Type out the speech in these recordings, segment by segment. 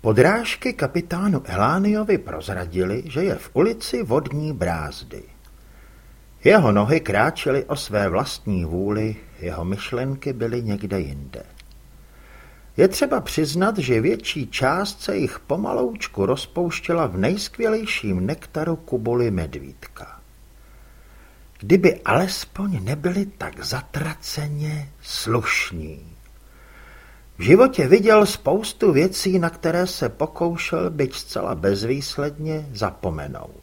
Podrážky kapitánu Elániovi prozradili, že je v ulici vodní brázdy. Jeho nohy kráčely o své vlastní vůli, jeho myšlenky byly někde jinde. Je třeba přiznat, že větší část se jich pomaloučku rozpouštěla v nejskvělejším nektaru kubuly medvídka. Kdyby alespoň nebyli tak zatraceně slušní. V životě viděl spoustu věcí, na které se pokoušel, byť zcela bezvýsledně, zapomenout.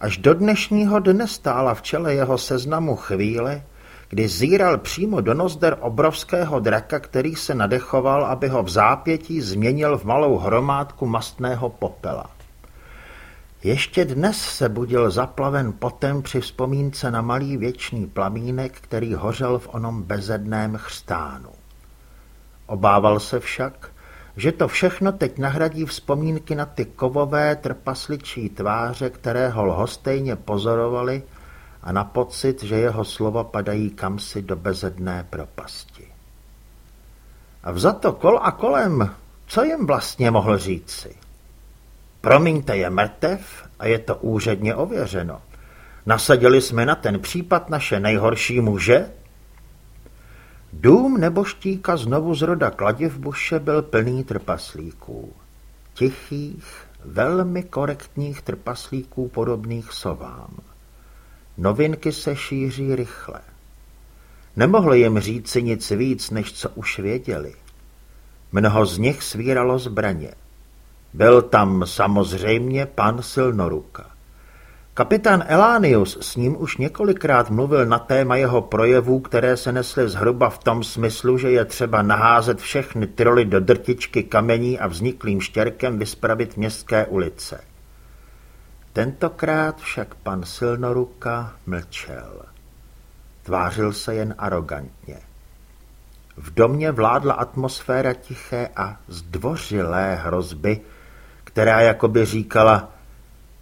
Až do dnešního dne stála v čele jeho seznamu chvíle, kdy zíral přímo do nozder obrovského draka, který se nadechoval, aby ho v zápětí změnil v malou hromádku mastného popela. Ještě dnes se budil zaplaven potem při vzpomínce na malý věčný plamínek, který hořel v onom bezedném chrstánu. Obával se však, že to všechno teď nahradí vzpomínky na ty kovové trpasličí tváře, které ho lhostejně pozorovali a na pocit, že jeho slova padají kamsi do bezedné propasti. A vzato kol a kolem, co jim vlastně mohl říci? Promiňte, je mrtev a je to úředně ověřeno. Nasadili jsme na ten případ naše nejhorší muže? Dům neboštíka znovu z roda Kladivbuše byl plný trpaslíků. Tichých, velmi korektních trpaslíků podobných sovám. Novinky se šíří rychle. Nemohli jim říci nic víc, než co už věděli. Mnoho z nich svíralo zbraně. Byl tam samozřejmě pan Silnoruka. Kapitán Elánius s ním už několikrát mluvil na téma jeho projevů, které se nesly zhruba v tom smyslu, že je třeba naházet všechny troly do drtičky kamení a vzniklým štěrkem vyspravit městské ulice. Tentokrát však pan Silnoruka mlčel. Tvářil se jen arrogantně. V domě vládla atmosféra tiché a zdvořilé hrozby, která jakoby říkala,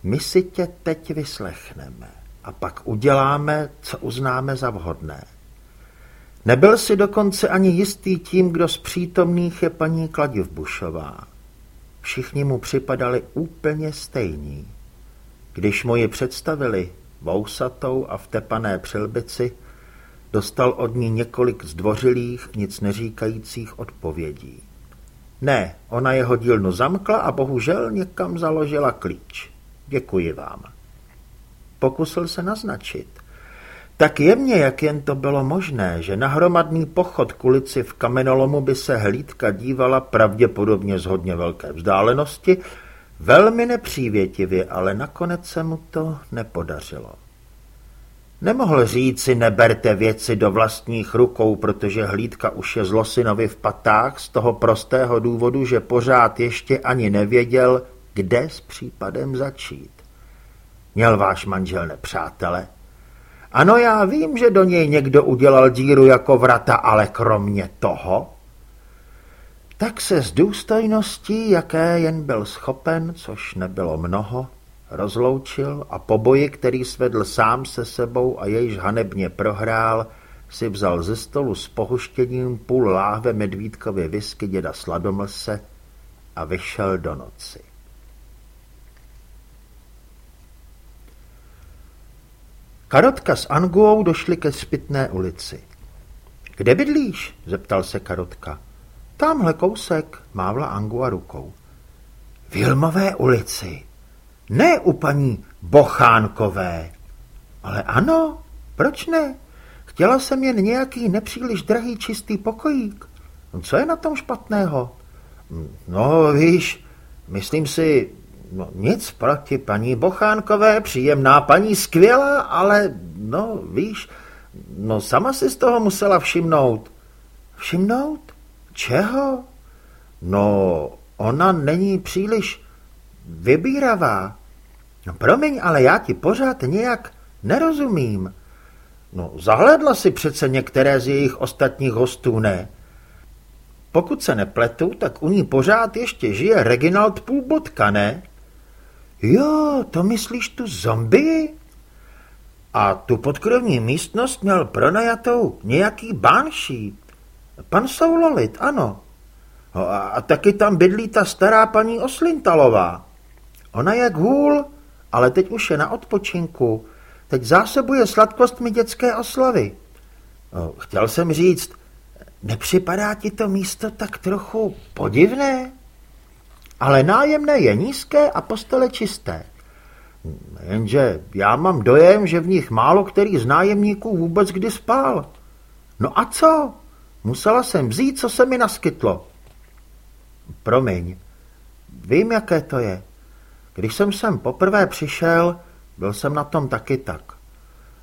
my si tě teď vyslechneme a pak uděláme, co uznáme za vhodné. Nebyl si dokonce ani jistý tím, kdo z přítomných je paní Kladivbušová. Všichni mu připadali úplně stejní. Když mu ji představili, vousatou a vtepané přilbici, dostal od ní několik zdvořilých, nic neříkajících odpovědí. Ne, ona jeho dílnu zamkla a bohužel někam založila klíč. Děkuji vám. Pokusil se naznačit. Tak jemně, jak jen to bylo možné, že na hromadný pochod k ulici v kamenolomu by se hlídka dívala pravděpodobně z hodně velké vzdálenosti, velmi nepřívětivě, ale nakonec se mu to nepodařilo. Nemohl říci, neberte věci do vlastních rukou, protože hlídka už je zlosinovi v patách z toho prostého důvodu, že pořád ještě ani nevěděl, kde s případem začít. Měl váš manžel nepřátele? Ano, já vím, že do něj někdo udělal díru jako vrata, ale kromě toho... Tak se z důstojností, jaké jen byl schopen, což nebylo mnoho, rozloučil a po boji, který svedl sám se sebou a jejž hanebně prohrál, si vzal ze stolu s pohuštěním půl láhve medvídkově whisky děda Sladomlse a vyšel do noci. Karotka s Anguou došli ke Spitné ulici. Kde bydlíš? zeptal se Karotka. Tamhle kousek, mávla Angua rukou. Vilmové ulici. Ne u paní Bochánkové. Ale ano, proč ne? Chtěla jsem jen nějaký nepříliš drahý čistý pokojík. Co je na tom špatného? No, víš, myslím si, No nic proti paní Bochánkové, příjemná paní, skvělá, ale no víš, no sama si z toho musela všimnout. Všimnout? Čeho? No, ona není příliš vybíravá. No promiň, ale já ti pořád nějak nerozumím. No, zahledla si přece některé z jejich ostatních hostů, ne? Pokud se nepletu, tak u ní pořád ještě žije Reginald Půlbotka, ne? Jo, to myslíš tu zombie? A tu podkrovní místnost měl pronajatou nějaký bánší. Pan Soulolit, ano. No a, a taky tam bydlí ta stará paní Oslintalová. Ona je hůl, ale teď už je na odpočinku. Teď zásobuje sladkostmi dětské oslavy. Chtěl jsem říct, nepřipadá ti to místo tak trochu podivné? Ale nájemné je nízké a postele čisté. Jenže já mám dojem, že v nich málo který z nájemníků vůbec kdy spál. No a co? Musela jsem vzít, co se mi naskytlo. Promiň, vím, jaké to je. Když jsem sem poprvé přišel, byl jsem na tom taky tak.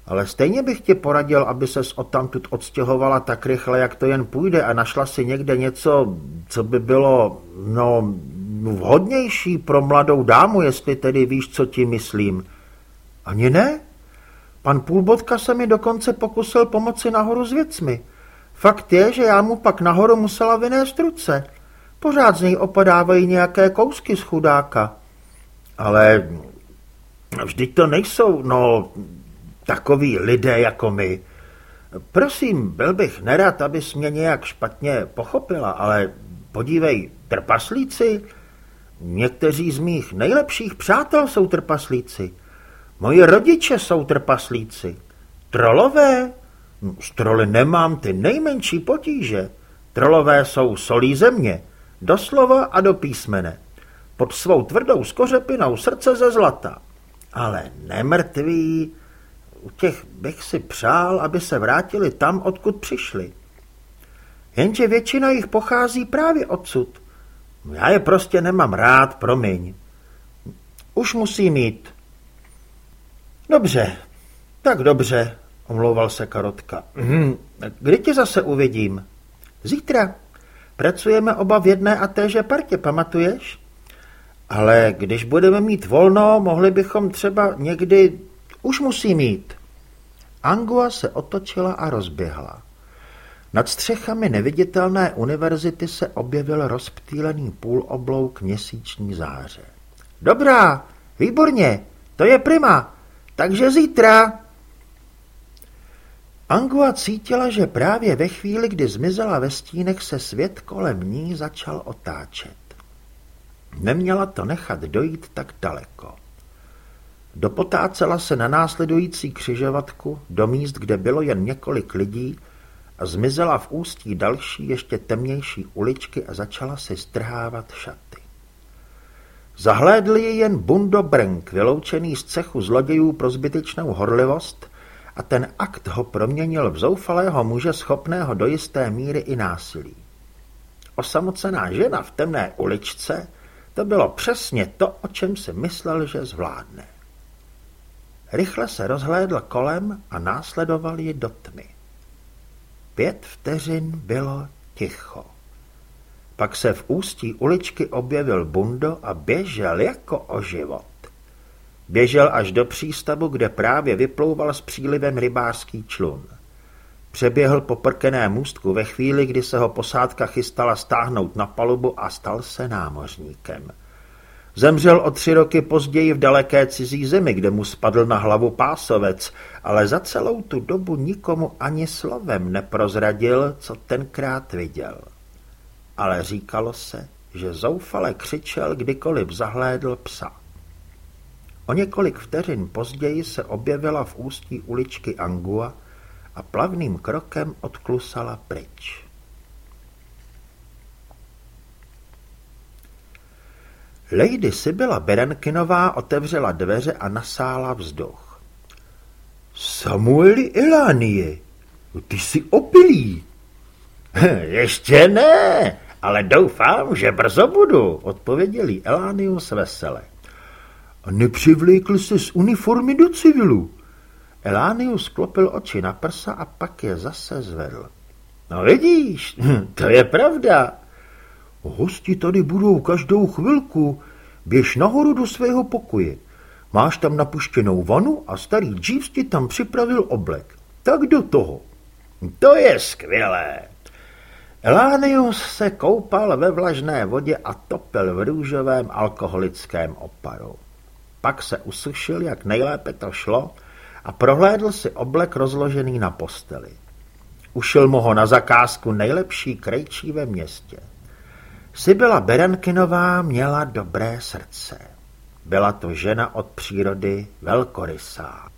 Ale stejně bych ti poradil, aby ses odtamtud odstěhovala tak rychle, jak to jen půjde a našla si někde něco, co by bylo, no, vhodnější pro mladou dámu, jestli tedy víš, co ti myslím. Ani ne? Pan Půlbotka se mi dokonce pokusil pomoci nahoru s věcmi. Fakt je, že já mu pak nahoru musela vynést ruce. Pořád z něj opadávají nějaké kousky z chudáka. Ale vždyť to nejsou, no, takoví lidé jako my. Prosím, byl bych nerad, abys mě nějak špatně pochopila, ale podívej, trpaslíci, někteří z mých nejlepších přátel jsou trpaslíci. Moji rodiče jsou trpaslíci. Trolové? S troly nemám ty nejmenší potíže. Trolové jsou solí země, doslova a do písmene. Pod svou tvrdou skořepinou srdce ze zlata. Ale nemrtví, u těch bych si přál, aby se vrátili tam, odkud přišli. Jenže většina jich pochází právě odsud. Já je prostě nemám rád, promiň. Už musí mít. Dobře, tak dobře, omlouval se Karotka. Hm, kdy tě zase uvidím? Zítra. Pracujeme oba v jedné a téže partě, pamatuješ? Ale když budeme mít volno, mohli bychom třeba někdy... Už musí mít. Angua se otočila a rozběhla. Nad střechami neviditelné univerzity se objevil rozptýlený půloblouk měsíční záře. Dobrá, výborně, to je prima, takže zítra. Angua cítila, že právě ve chvíli, kdy zmizela ve stínech, se svět kolem ní začal otáčet. Neměla to nechat dojít tak daleko. Dopotácela se na následující křižovatku do míst, kde bylo jen několik lidí a zmizela v ústí další, ještě temnější uličky a začala si strhávat šaty. Zahlédl ji jen Bundo Brnk, vyloučený z cechu zlodějů pro zbytečnou horlivost a ten akt ho proměnil v zoufalého muže schopného do jisté míry i násilí. Osamocená žena v temné uličce to bylo přesně to, o čem si myslel, že zvládne. Rychle se rozhlédl kolem a následoval ji do tmy. Pět vteřin bylo ticho. Pak se v ústí uličky objevil Bundo a běžel jako o život. Běžel až do přístavu, kde právě vyplouval s přílivem rybářský člun. Přeběhl po prkené můstku ve chvíli, kdy se ho posádka chystala stáhnout na palubu a stal se námořníkem. Zemřel o tři roky později v daleké cizí zemi, kde mu spadl na hlavu pásovec, ale za celou tu dobu nikomu ani slovem neprozradil, co tenkrát viděl. Ale říkalo se, že zoufale křičel, kdykoliv zahlédl psa. O několik vteřin později se objevila v ústí uličky Angua a plavným krokem odklusala pryč. Lady Sibyla Berenkinová otevřela dveře a nasála vzduch. Samueli Elánie, ty jsi opilý. Ještě ne, ale doufám, že brzo budu, odpověděl Elánius vesele. A nepřivlékl se z uniformy do civilu. Elánius klopil oči na prsa a pak je zase zvedl. No vidíš, to je pravda. Hosti tady budou každou chvilku. Běž nahoru do svého pokoje. Máš tam napuštěnou vanu a starý Jeeves ti tam připravil oblek. Tak do toho. To je skvělé. Elánius se koupal ve vlažné vodě a topil v růžovém alkoholickém oparu. Pak se usušil, jak nejlépe to šlo, a prohlédl si oblek rozložený na posteli. Ušil mu ho na zakázku nejlepší krejčí ve městě. Sybila Berankinová měla dobré srdce. Byla to žena od přírody velkorysá.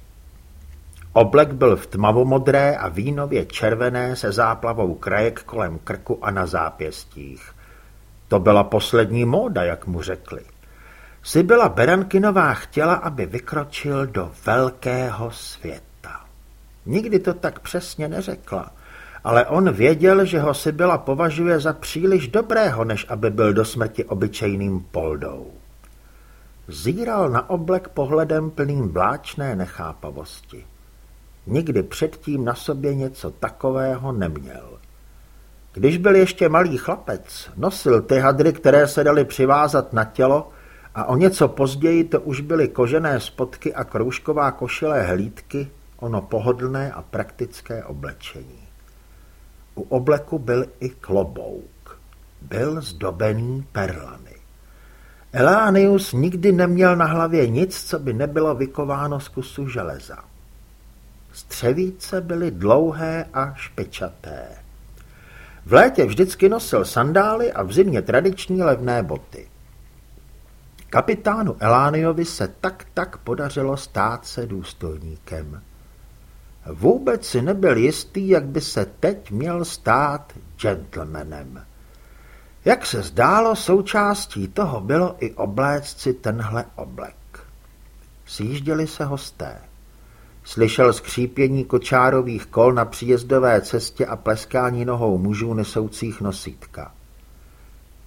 Oblek byl v tmavomodré a vínově červené se záplavou krajek kolem krku a na zápěstích. To byla poslední móda, jak mu řekli. Sybila Berankinová chtěla, aby vykročil do velkého světa. Nikdy to tak přesně neřekla, ale on věděl, že ho Sybila považuje za příliš dobrého, než aby byl do smrti obyčejným poldou. Zíral na oblek pohledem plným bláčné nechápavosti. Nikdy předtím na sobě něco takového neměl. Když byl ještě malý chlapec, nosil ty hadry, které se daly přivázat na tělo a o něco později to už byly kožené spodky a kroužková košilé hlídky, ono pohodlné a praktické oblečení. U obleku byl i klobouk. Byl zdobený perlami. Elánius nikdy neměl na hlavě nic, co by nebylo vykováno z kusu železa. Střevíce byly dlouhé a špečaté. V létě vždycky nosil sandály a v zimě tradiční levné boty. Kapitánu Elániovi se tak tak podařilo stát se důstojníkem. Vůbec si nebyl jistý, jak by se teď měl stát gentlemanem. Jak se zdálo, součástí toho bylo i obléct si tenhle oblek. Sjížděli se hosté. Slyšel skřípění kočárových kol na příjezdové cestě a pleskání nohou mužů nesoucích nosítka.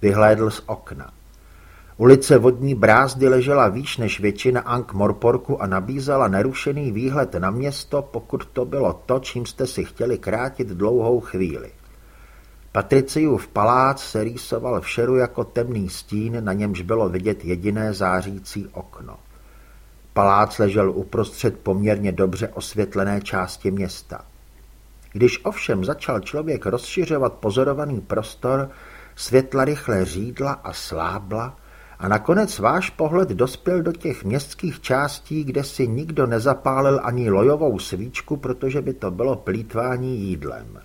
Vyhlédl z okna. Ulice Vodní brázdy ležela výš než většina Ank Morporku a nabízela nerušený výhled na město, pokud to bylo to, čím jste si chtěli krátit dlouhou chvíli. Patriciův palác se rýsoval v šeru jako temný stín, na němž bylo vidět jediné zářící okno. Palác ležel uprostřed poměrně dobře osvětlené části města. Když ovšem začal člověk rozšiřovat pozorovaný prostor, světla rychle řídla a slábla a nakonec váš pohled dospěl do těch městských částí, kde si nikdo nezapálil ani lojovou svíčku, protože by to bylo plítvání jídlem.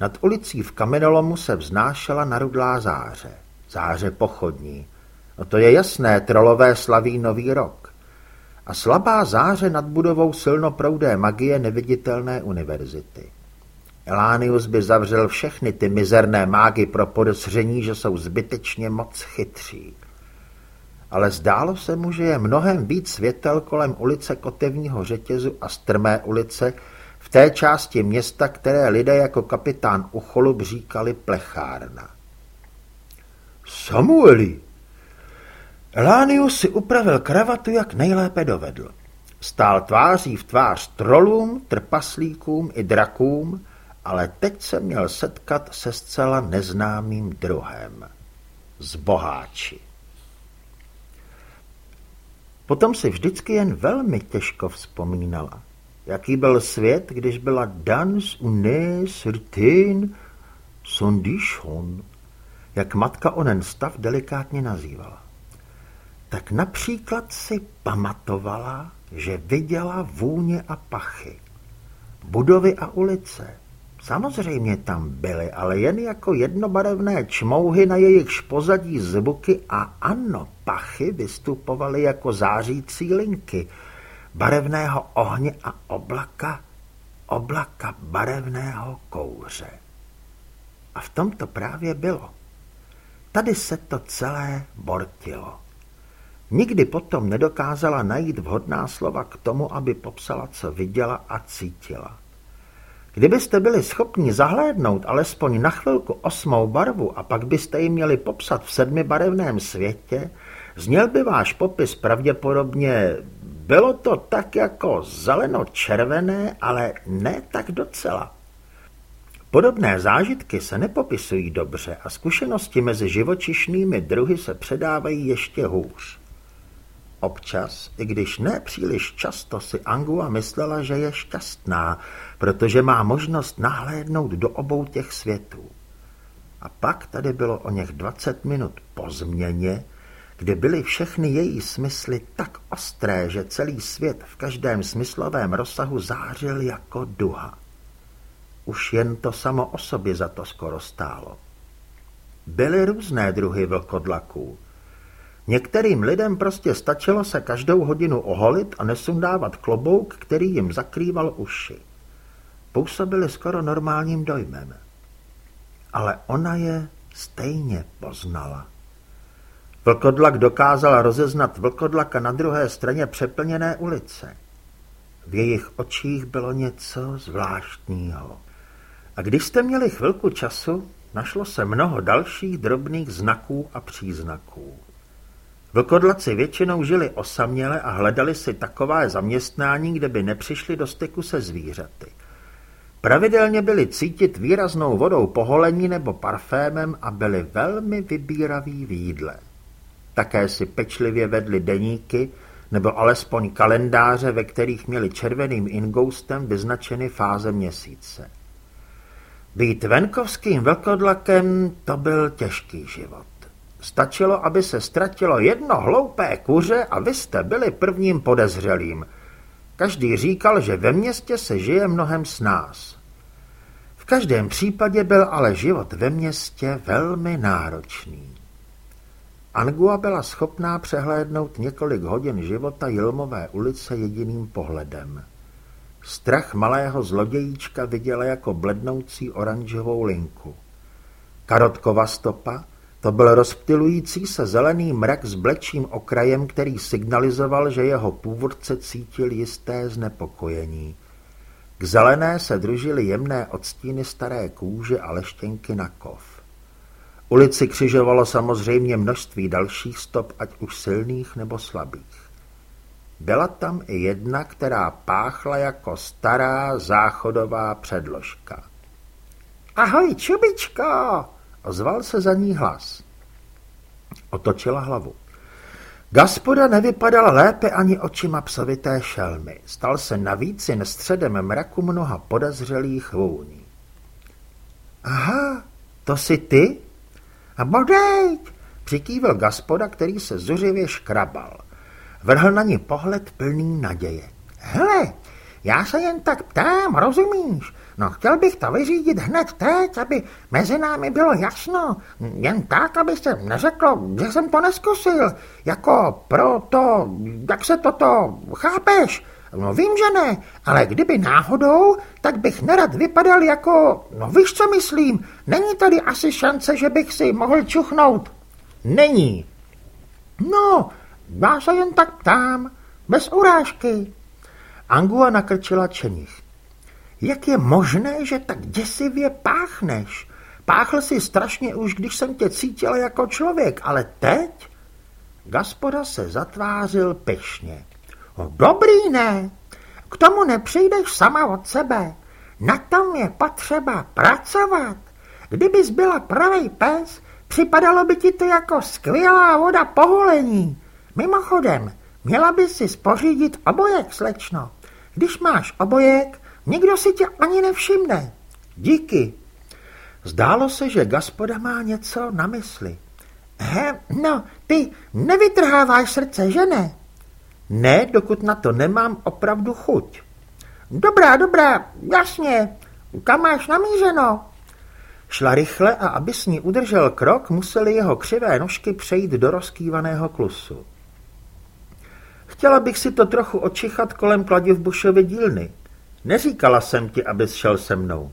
Nad ulicí v kamenolomu se vznášela narudlá záře. Záře pochodní. No to je jasné, trolové slaví nový rok. A slabá záře nad budovou silnoproudé magie neviditelné univerzity. Elánius by zavřel všechny ty mizerné mágy pro podezření, že jsou zbytečně moc chytří. Ale zdálo se mu, že je mnohem víc světel kolem ulice Kotevního řetězu a strmé ulice, v té části města, které lidé jako kapitán Ucholub říkali plechárna. Samueli! Elánius si upravil kravatu, jak nejlépe dovedl. Stál tváří v tvář trolům, trpaslíkům i drakům, ale teď se měl setkat se zcela neznámým druhem. Z boháči. Potom si vždycky jen velmi těžko vzpomínala. Jaký byl svět, když byla dans une certain sondichon, jak matka onen stav delikátně nazývala. Tak například si pamatovala, že viděla vůně a pachy, budovy a ulice. Samozřejmě tam byly, ale jen jako jednobarevné čmouhy, na jejichž pozadí zvuky a ano, pachy vystupovaly jako zářící linky – barevného ohně a oblaka, oblaka barevného kouře. A v tom to právě bylo. Tady se to celé bortilo. Nikdy potom nedokázala najít vhodná slova k tomu, aby popsala, co viděla a cítila. Kdybyste byli schopni zahlédnout alespoň na chvilku osmou barvu a pak byste ji měli popsat v sedmibarevném světě, zněl by váš popis pravděpodobně bylo to tak jako zeleno-červené, ale ne tak docela. Podobné zážitky se nepopisují dobře a zkušenosti mezi živočišnými druhy se předávají ještě hůř. Občas, i když ne příliš často, si Angua myslela, že je šťastná, protože má možnost nahlédnout do obou těch světů. A pak tady bylo o něch 20 minut po změně, kde byly všechny její smysly tak ostré, že celý svět v každém smyslovém rozsahu zářil jako duha. Už jen to samo o sobě za to skoro stálo. Byly různé druhy vlkodlaků. Některým lidem prostě stačilo se každou hodinu oholit a nesundávat klobouk, který jim zakrýval uši. Působili skoro normálním dojmem. Ale ona je stejně poznala. Vlkodlak dokázal rozeznat vlkodlaka na druhé straně přeplněné ulice. V jejich očích bylo něco zvláštního. A když jste měli chvilku času, našlo se mnoho dalších drobných znaků a příznaků. Vlkodlaci většinou žili osaměle a hledali si takové zaměstnání, kde by nepřišli do styku se zvířaty. Pravidelně byli cítit výraznou vodou poholení nebo parfémem a byli velmi vybíraví v jídle. Také si pečlivě vedli deníky nebo alespoň kalendáře, ve kterých měli červeným ingoustem vyznačeny fáze měsíce. Být venkovským vlkodlakem to byl těžký život. Stačilo, aby se ztratilo jedno hloupé kuře a vy jste byli prvním podezřelým. Každý říkal, že ve městě se žije mnohem s nás. V každém případě byl ale život ve městě velmi náročný. Angua byla schopná přehlédnout několik hodin života Jilmové ulice jediným pohledem. Strach malého zlodějíčka viděla jako blednoucí oranžovou linku. Karotkova stopa to byl rozptilující se zelený mrak s blečím okrajem, který signalizoval, že jeho původce cítil jisté znepokojení. K zelené se družily jemné odstíny staré kůže a leštěnky na kov. Ulici křižovalo samozřejmě množství dalších stop, ať už silných nebo slabých. Byla tam i jedna, která páchla jako stará záchodová předložka. Ahoj, čubičko! Ozval se za ní hlas. Otočila hlavu. Gaspoda nevypadal lépe ani očima psovité šelmy. Stal se navíc jen středem mraku mnoha podezřelých vůní. Aha, to jsi ty? A bodejť, přikývil Gaspoda, který se zuřivě škrabal. Vrhl na ní pohled plný naděje. Hele, já se jen tak ptám, rozumíš? No chtěl bych to vyřídit hned teď, aby mezi námi bylo jasno. Jen tak, aby se neřeklo, že jsem to neskusil. Jako pro to, jak se toto, chápeš? No vím, že ne, ale kdyby náhodou, tak bych nerad vypadal jako, no víš, co myslím, není tady asi šance, že bych si mohl čuchnout. Není. No, já se jen tak ptám, bez urážky. Angua nakrčila čenich. Jak je možné, že tak děsivě páchneš? Páchl si strašně už, když jsem tě cítil jako člověk, ale teď? Gaspoda se zatvářil pešně. Dobrý ne, k tomu nepřijdeš sama od sebe. Na tom je potřeba pracovat. Kdybys byla pravý pes, připadalo by ti to jako skvělá voda poholení. Mimochodem, měla by si spořídit obojek, slečno. Když máš obojek, nikdo si tě ani nevšimne. Díky. Zdálo se, že gaspoda má něco na mysli. He, no, ty nevytrháváš srdce, že ne? Ne, dokud na to nemám opravdu chuť. Dobrá, dobrá, jasně. Kam máš namířeno? Šla rychle a aby s ní udržel krok, museli jeho křivé nožky přejít do rozkývaného klusu. Chtěla bych si to trochu očichat kolem kladiv Bušovy dílny. Neříkala jsem ti, abys šel se mnou.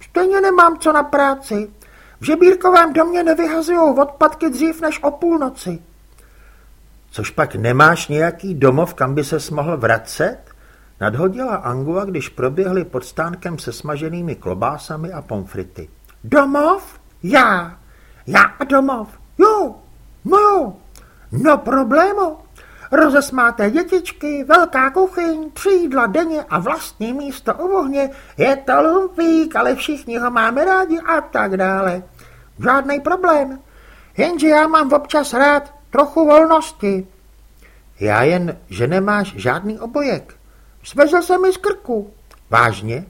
Stejně nemám co na práci. V žebírkovém domě nevyhazujou odpadky dřív než o půlnoci. Což pak nemáš nějaký domov, kam by ses mohl vracet? Nadhodila Angua, když proběhli pod stánkem se smaženými klobásami a pomfrity. Domov? Já. Já a domov. Jo, no jo. No problémo. Rozesmáté dětičky, velká kuchyň, tři jídla denně a vlastní místo u ohně. Je to lumpík, ale všichni ho máme rádi a tak dále. Žádný problém. Jenže já mám občas rád trochu volnosti. Já jen, že nemáš žádný obojek. Svezl se mi z krku. Vážně?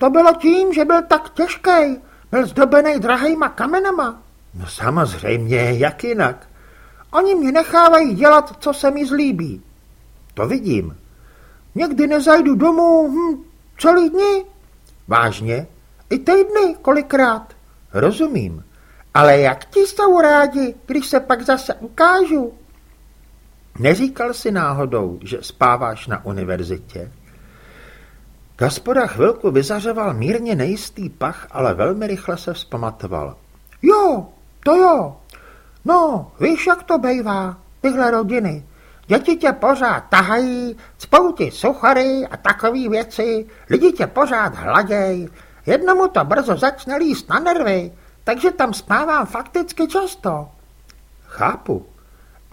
To bylo tím, že byl tak těžký. Byl zdobený drahýma kamenama. No samozřejmě, jak jinak. Oni mě nechávají dělat, co se mi zlíbí. To vidím. Někdy nezajdu domů hm, celý dny. Vážně? I týdny kolikrát. Rozumím. Ale jak ti jsou rádi, když se pak zase ukážu? Neříkal si náhodou, že spáváš na univerzitě? Gaspoda chvilku vyzařoval mírně nejistý pach, ale velmi rychle se vzpamatoval. Jo, to jo. No, víš, jak to bejvá, tyhle rodiny. Děti tě pořád tahají, cpou ti suchary a takové věci, lidi tě pořád hladěj. Jednomu to brzo začne líst na nervy, takže tam spávám fakticky často. Chápu.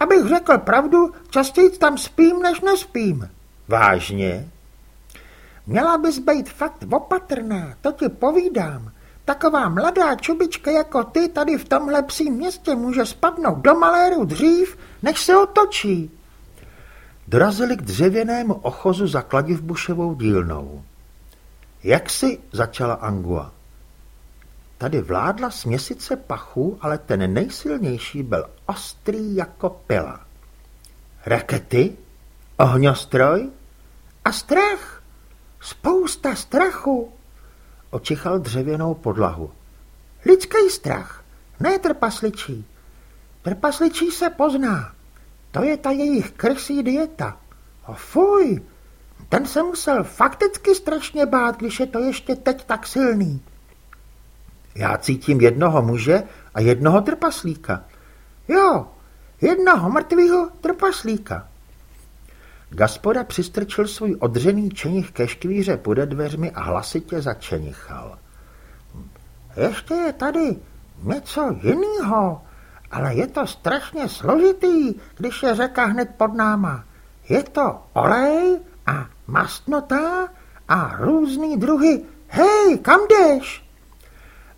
Abych řekl pravdu, častěji tam spím, než nespím. Vážně? Měla bys být fakt opatrná, to ti povídám. Taková mladá čubička jako ty tady v tomhle psím městě může spadnout do maléru dřív, než se otočí. Dorazili k dřevěnému ochozu za kladivbušovou dílnou. Jak si začala Angua? Tady vládla směsice pachů, ale ten nejsilnější byl ostrý jako pila. Rakety? Ohňostroj? A strach? Spousta strachu. Očichal dřevěnou podlahu. Lidský strach, ne trpasličí. Trpasličí se pozná. To je ta jejich krsí dieta. A fuj, ten se musel fakticky strašně bát, když je to ještě teď tak silný. Já cítím jednoho muže a jednoho trpaslíka. Jo, jednoho mrtvého trpaslíka. Gaspoda přistrčil svůj odřený čenich ke škvíře pode dveřmi a hlasitě začenichal. Ještě je tady něco jiného, ale je to strašně složitý, když je řeka hned pod náma. Je to olej a mastnota a různý druhy. Hej, kam jdeš?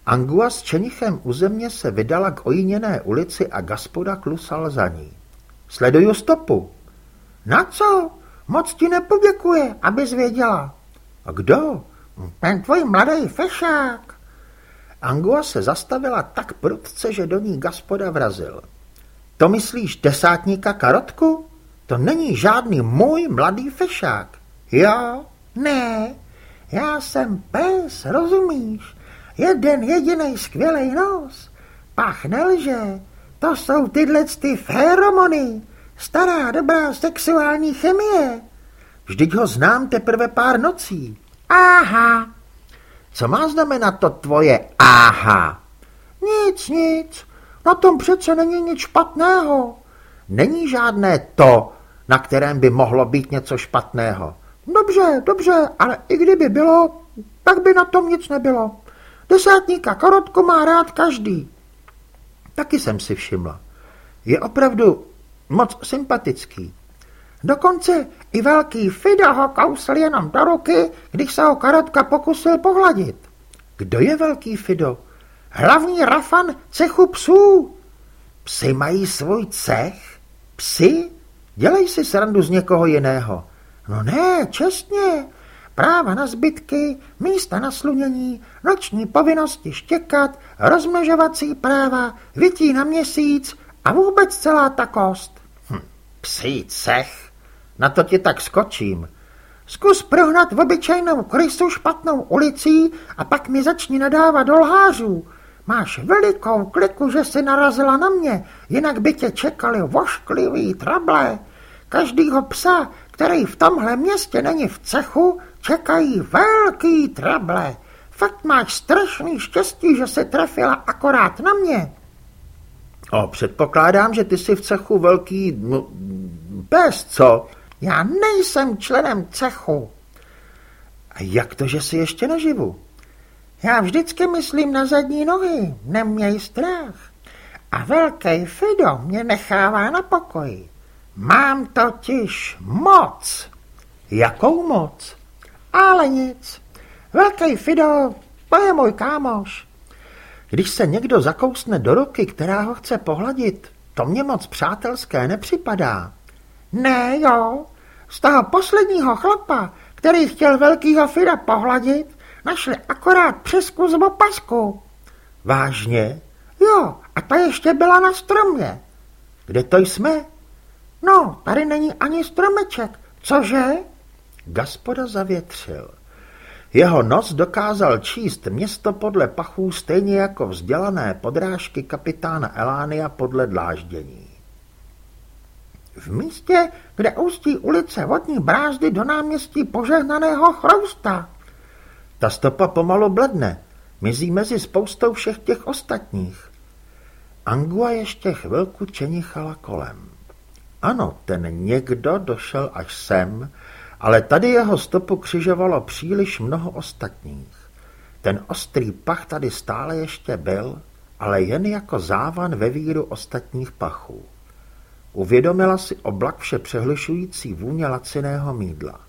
Angua s čenichem u země se vydala k ojíněné ulici a Gaspoda klusal za ní. Sleduju stopu. Na co? Moc ti nepoděkuje, abys věděla. A kdo? Ten tvůj mladý fešák. Angua se zastavila tak prudce, že do ní Gaspoda vrazil. To myslíš desátníka Karotku? To není žádný můj mladý fešák. Jo, ne, já jsem pes, rozumíš? Jeden jediný skvělý nos. Pach nelže, to jsou tyhle ty feromony. Stará dobrá sexuální chemie. Vždyť ho znám teprve pár nocí. Aha. Co má znamenat to tvoje aha? Nic, nic. Na tom přece není nic špatného. Není žádné to, na kterém by mohlo být něco špatného. Dobře, dobře, ale i kdyby bylo, tak by na tom nic nebylo. Desátníka korotku má rád každý. Taky jsem si všimla. Je opravdu moc sympatický. Dokonce i velký Fido ho kousl jenom do ruky, když se ho Karotka pokusil pohladit. Kdo je velký Fido? Hlavní rafan cechu psů. Psy mají svůj cech? Psy? Dělej si srandu z někoho jiného. No ne, čestně. Práva na zbytky, místa na slunění, noční povinnosti štěkat, rozmnožovací práva, vytí na měsíc a vůbec celá ta kost. Hm, psí cech, na to ti tak skočím. Zkus prohnat v obyčejnou krysu špatnou ulicí a pak mi začni nadávat do lhářů. Máš velikou kliku, že si narazila na mě, jinak by tě čekali vošklivý trable. Každýho psa, který v tomhle městě není v cechu, čekají velký trable. Fakt máš strašný štěstí, že se trefila akorát na mě. O, předpokládám, že ty jsi v cechu velký... No, bez co? Já nejsem členem cechu. A jak to, že jsi ještě naživu? Já vždycky myslím na zadní nohy, neměj strach. A velký Fido mě nechává na pokoji. Mám totiž moc. Jakou moc? Ale nic. Velký Fido, to je můj kámoš. Když se někdo zakousne do ruky, která ho chce pohladit, to mě moc přátelské nepřipadá. Ne, jo. Z toho posledního chlapa, který chtěl velkýho Fida pohladit, našli akorát přesku z opasku. Vážně? Jo, a ta ještě byla na stromě. Kde to jsme? No, tady není ani stromeček. Cože? Gaspoda zavětřil. Jeho nos dokázal číst město podle pachů stejně jako vzdělané podrážky kapitána Elánia podle dláždění. V místě, kde ústí ulice vodní brázdy do náměstí požehnaného chrousta. Ta stopa pomalu bledne, mizí mezi spoustou všech těch ostatních. Angua ještě chvilku čenichala kolem. Ano, ten někdo došel až sem, ale tady jeho stopu křižovalo příliš mnoho ostatních. Ten ostrý pach tady stále ještě byl, ale jen jako závan ve víru ostatních pachů. Uvědomila si oblak vše přehlušující vůně laciného mídla.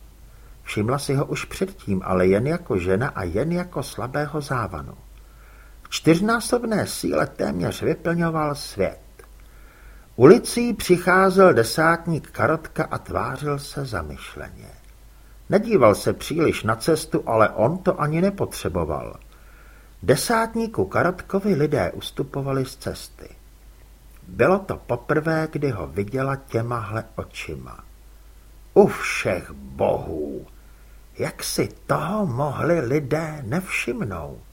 Všimla si ho už předtím, ale jen jako žena a jen jako slabého závanu. V čtyřnásobné síle téměř vyplňoval svět. Ulicí přicházel desátník Karotka a tvářil se zamyšleně. Nedíval se příliš na cestu, ale on to ani nepotřeboval. Desátníku Karotkovi lidé ustupovali z cesty. Bylo to poprvé, kdy ho viděla těmahle očima. U všech bohů! Jak si toho mohli lidé nevšimnout?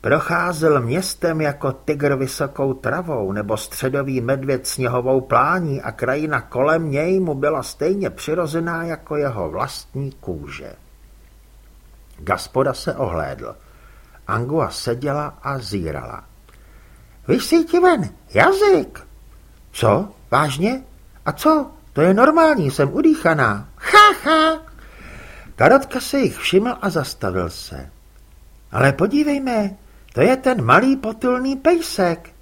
Procházel městem jako tygr vysokou travou nebo středový medvěd sněhovou plání a krajina kolem něj mu byla stejně přirozená jako jeho vlastní kůže. Gaspoda se ohlédl. Angua seděla a zírala. Vysí ti ven jazyk. Co? Vážně? A co? To je normální, jsem udýchaná. Ha, ha. Karotka se jich všiml a zastavil se. Ale podívejme, to je ten malý potulný pejsek.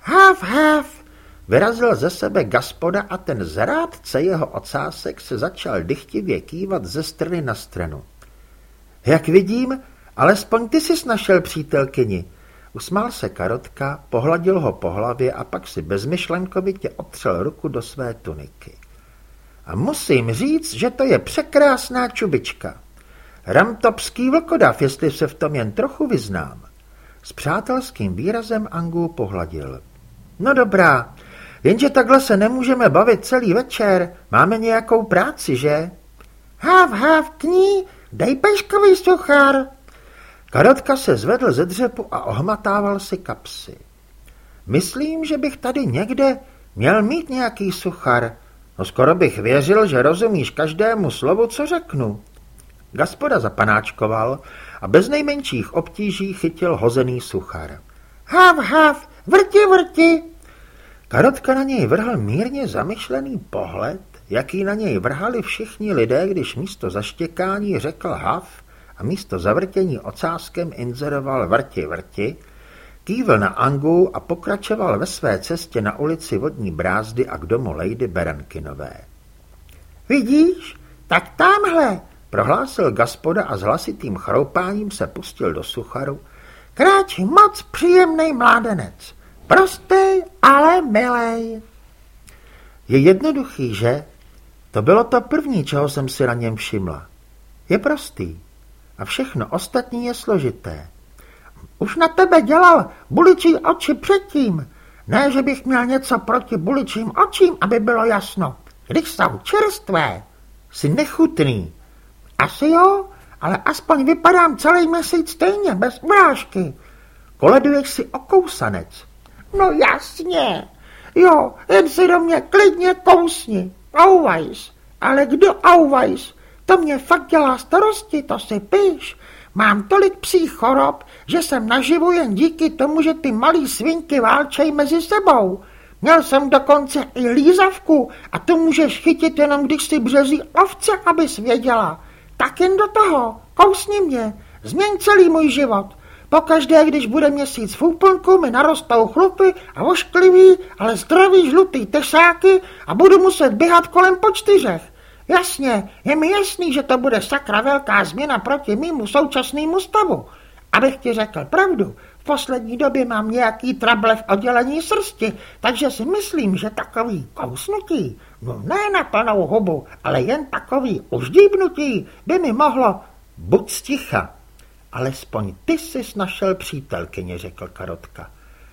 Hav, hav. Vyrazil ze sebe gaspoda a ten zrádce jeho ocásek se začal dychtivě kývat ze strany na stranu. Jak vidím, alespoň ty jsi našel přítelkyni. Usmál se Karotka, pohladil ho po hlavě a pak si bezmyšlenkovitě otřel ruku do své tuniky. A musím říct, že to je překrásná čubička. Ramtopský vlkodav, jestli se v tom jen trochu vyznám. S přátelským výrazem Angu pohladil. No dobrá, jenže takhle se nemůžeme bavit celý večer. Máme nějakou práci, že? Hav, hav, kní, dej peškový suchar. Karotka se zvedl ze dřepu a ohmatával si kapsy. Myslím, že bych tady někde měl mít nějaký suchar. No skoro bych věřil, že rozumíš každému slovu, co řeknu. Gaspoda zapanáčkoval a bez nejmenších obtíží chytil hozený suchar. Hav, hav, vrti, vrti. Karotka na něj vrhl mírně zamyšlený pohled, jaký na něj vrhali všichni lidé, když místo zaštěkání řekl hav a místo zavrtění ocáskem inzeroval vrti, vrti, kývl na Angu a pokračoval ve své cestě na ulici Vodní brázdy a k domu Lady Berenkinové. Vidíš, tak tamhle, Prohlásil gaspoda a s hlasitým chroupáním se pustil do sucharu. Kráčí moc příjemný mládenec. Prostý, ale milej. Je jednoduchý, že? To bylo to první, čeho jsem si na něm všimla. Je prostý. A všechno ostatní je složité. Už na tebe dělal buličí oči předtím. Ne, že bych měl něco proti buličím očím, aby bylo jasno. Když jsou čerstvé. Jsi nechutný, asi jo, ale aspoň vypadám celý měsíc stejně, bez urážky. Koleduješ si okousanec. No jasně. Jo, jen si do mě klidně kousni. Auvajs. Ale kdo auvajs? To mě fakt dělá starosti, to si píš. Mám tolik psích chorob, že jsem naživu jen díky tomu, že ty malý svinky válčej mezi sebou. Měl jsem dokonce i lízavku a to můžeš chytit jenom, když si březí ovce, abys věděla. Tak jen do toho, kousni mě, změň celý můj život. Pokaždé, když bude měsíc v úplnku, mi narostou chlupy a ošklivý, ale zdravý žlutý tesáky a budu muset běhat kolem po čtyřech. Jasně, je mi jasný, že to bude sakra velká změna proti mýmu současnému stavu. Abych ti řekl pravdu, v poslední době mám nějaký trable v oddělení srsti, takže si myslím, že takový kousnutí No ne na plnou hubu, ale jen takový uždíbnutí by mi mohlo... Buď sticha, alespoň ty jsi našel přítelkyně, řekl Karotka.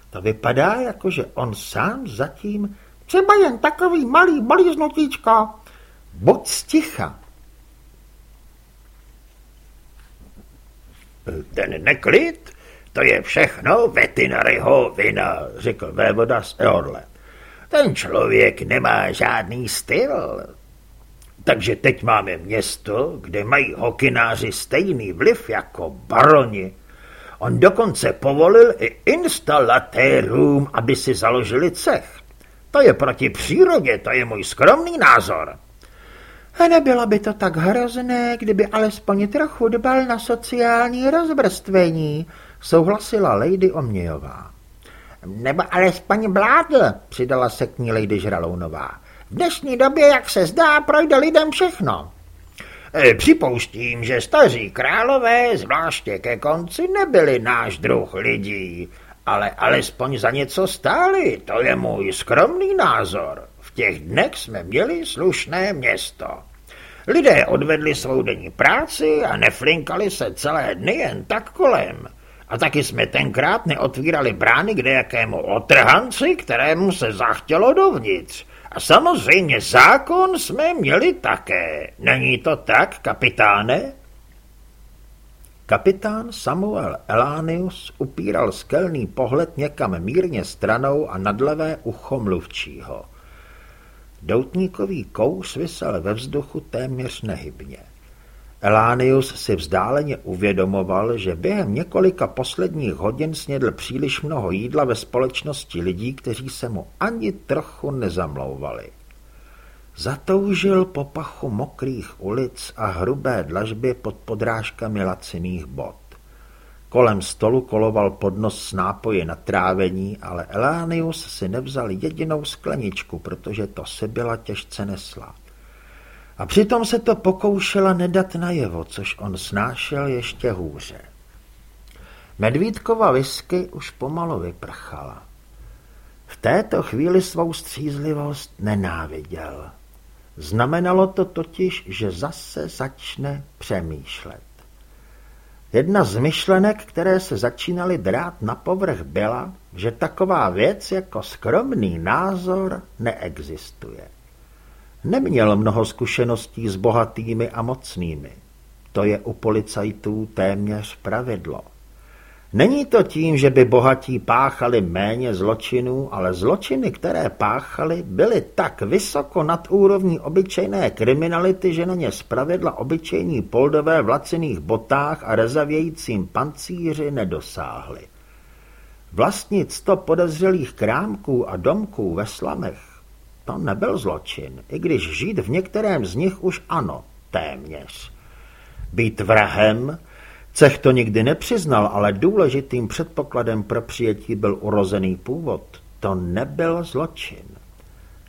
To vypadá, jako že on sám zatím... Třeba jen takový malý bolíznutíčko. Buď sticha. Ten neklid, to je všechno vetinaryho vina, řekl vévoda z Eorle. Ten člověk nemá žádný styl. Takže teď máme město, kde mají hokináři stejný vliv jako baroni. On dokonce povolil i instalatérům, aby si založili cech. To je proti přírodě, to je můj skromný názor. A nebylo by to tak hrozné, kdyby alespoň trochu dbal na sociální rozvrstvení, souhlasila Lady Omnějová. Nebo alespoň vládl, přidala se k ní Lady Žralounová. V dnešní době, jak se zdá, projde lidem všechno. E, připouštím, že staří králové, zvláště ke konci, nebyli náš druh lidí, ale alespoň za něco stáli, to je můj skromný názor. V těch dnech jsme měli slušné město. Lidé odvedli svou denní práci a neflinkali se celé dny jen tak kolem. A taky jsme tenkrát neotvírali brány k nejakému otrhanci, kterému se zachtělo dovnitř. A samozřejmě zákon jsme měli také. Není to tak, kapitáne? Kapitán Samuel Elánius upíral skelný pohled někam mírně stranou a nad levé ucho mluvčího. Doutníkový kous vysel ve vzduchu téměř nehybně. Elánius si vzdáleně uvědomoval, že během několika posledních hodin snědl příliš mnoho jídla ve společnosti lidí, kteří se mu ani trochu nezamlouvali. Zatoužil po pachu mokrých ulic a hrubé dlažbě pod podrážkami laciných bod. Kolem stolu koloval podnos s nápoji na trávení, ale Elánius si nevzal jedinou skleničku, protože to se byla těžce nesla. A přitom se to pokoušela nedat najevo, což on snášel ještě hůře. Medvídkova whisky už pomalu vyprchala. V této chvíli svou střízlivost nenáviděl. Znamenalo to totiž, že zase začne přemýšlet. Jedna z myšlenek, které se začínaly drát na povrch, byla, že taková věc jako skromný názor neexistuje. Neměl mnoho zkušeností s bohatými a mocnými. To je u policajtů téměř pravidlo. Není to tím, že by bohatí páchali méně zločinů, ale zločiny, které páchali, byly tak vysoko nad úrovní obyčejné kriminality, že na ně zpravidla obyčejní poldové v laciných botách a rezavějícím pancíři nedosáhli. Vlastnit sto podezřelých krámků a domků ve slamech, to nebyl zločin, i když žít v některém z nich už ano, téměř. Být vrahem, Cech to nikdy nepřiznal, ale důležitým předpokladem pro přijetí byl urozený původ. To nebyl zločin.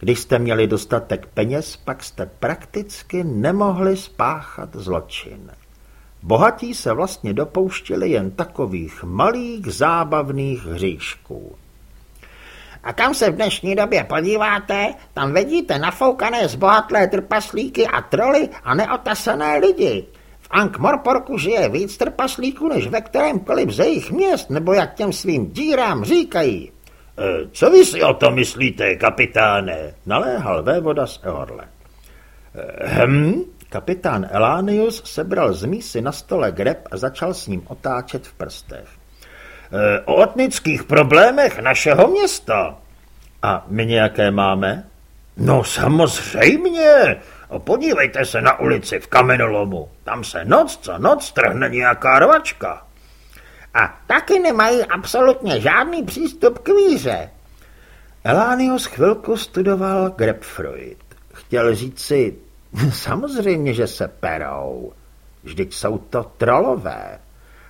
Když jste měli dostatek peněz, pak jste prakticky nemohli spáchat zločin. Bohatí se vlastně dopouštěli jen takových malých zábavných hříšků. A kam se v dnešní době podíváte, tam vidíte nafoukané zbohatlé trpaslíky a troly a neotasené lidi. Ankh-Morporku žije víc trpaslíků než ve kterémkoliv ze jejich měst, nebo jak těm svým dírám říkají. E, co vy si o tom myslíte, kapitáne? Naléhal vévoda z Eorle. E, hm, kapitán Elánius sebral z mísy na stole greb a začal s ním otáčet v prstech. E, o etnických problémech našeho města. A my nějaké máme? No samozřejmě, Podívejte se na ulici v kamenolomu. Tam se noc co noc trhne nějaká rvačka. A taky nemají absolutně žádný přístup k víře. Elánius chvilku studoval Grapefruit. Chtěl říct si, samozřejmě, že se perou. Vždyť jsou to trolové.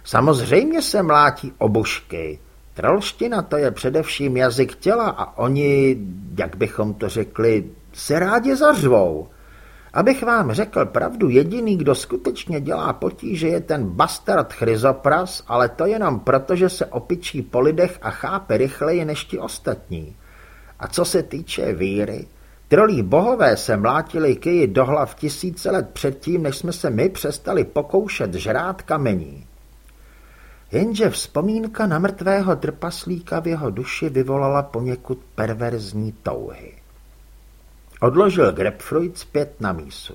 Samozřejmě se mlátí obušky. Trolština to je především jazyk těla a oni, jak bychom to řekli, se rádi zařvou. Abych vám řekl pravdu, jediný, kdo skutečně dělá potíže, je ten bastard Chryzopras, ale to jenom proto, že se opičí po lidech a chápe rychleji než ti ostatní. A co se týče víry, trolí bohové se mlátili kyji do hlav tisíce let předtím, než jsme se my přestali pokoušet žrát kamení. Jenže vzpomínka na mrtvého trpaslíka v jeho duši vyvolala poněkud perverzní touhy. Odložil grapefruit zpět na mísu.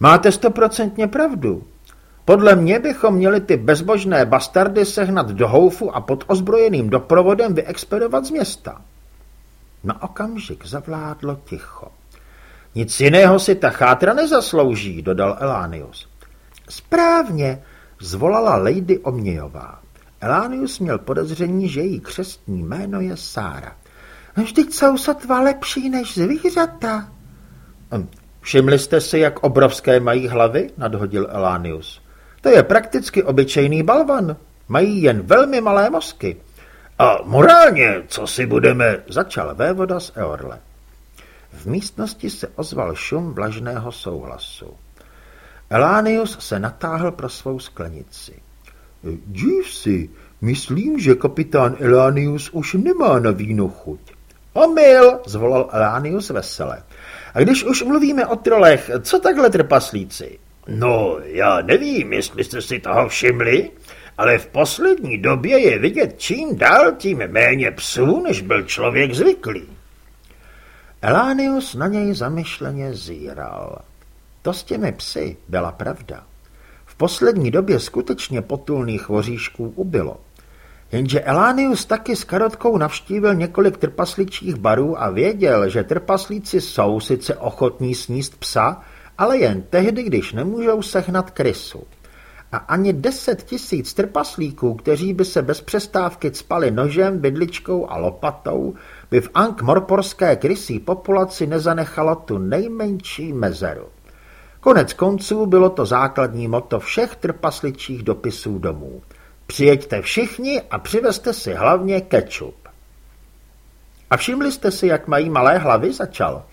Máte stoprocentně pravdu. Podle mě bychom měli ty bezbožné bastardy sehnat do houfu a pod ozbrojeným doprovodem vyexpedovat z města. Na okamžik zavládlo ticho. Nic jiného si ta chátra nezaslouží, dodal Elánius. Správně, zvolala Lady Omnějová. Elánius měl podezření, že její křestní jméno je Sára. Vždyť jsou sotva lepší než zvířata. Hm, všimli jste si, jak obrovské mají hlavy? nadhodil Elánius. To je prakticky obyčejný balvan. Mají jen velmi malé mozky. A morálně, co si budeme... Začal vévoda z Eorle. V místnosti se ozval šum vlažného souhlasu. Elánius se natáhl pro svou sklenici. Dív si, myslím, že kapitán Elánius už nemá na víno chuť. Omyl, zvolal Elánius vesele. A když už mluvíme o trolech, co takhle trpaslíci? No, já nevím, jestli jste si toho všimli, ale v poslední době je vidět čím dál tím méně psů, než byl člověk zvyklý. Elánius na něj zamyšleně zíral. To s těmi psy byla pravda. V poslední době skutečně potulných voříšků ubylo. Jenže Elánius taky s Karotkou navštívil několik trpasličích barů a věděl, že trpaslíci jsou sice ochotní sníst psa, ale jen tehdy, když nemůžou sehnat krysu. A ani deset tisíc trpaslíků, kteří by se bez přestávky cpali nožem, bydličkou a lopatou, by v Ankh-Morporské krysí populaci nezanechalo tu nejmenší mezeru. Konec konců bylo to základní moto všech trpasličích dopisů domů. Přijeďte všichni a přivezte si hlavně kečup. A všimli jste si, jak mají malé hlavy, začal.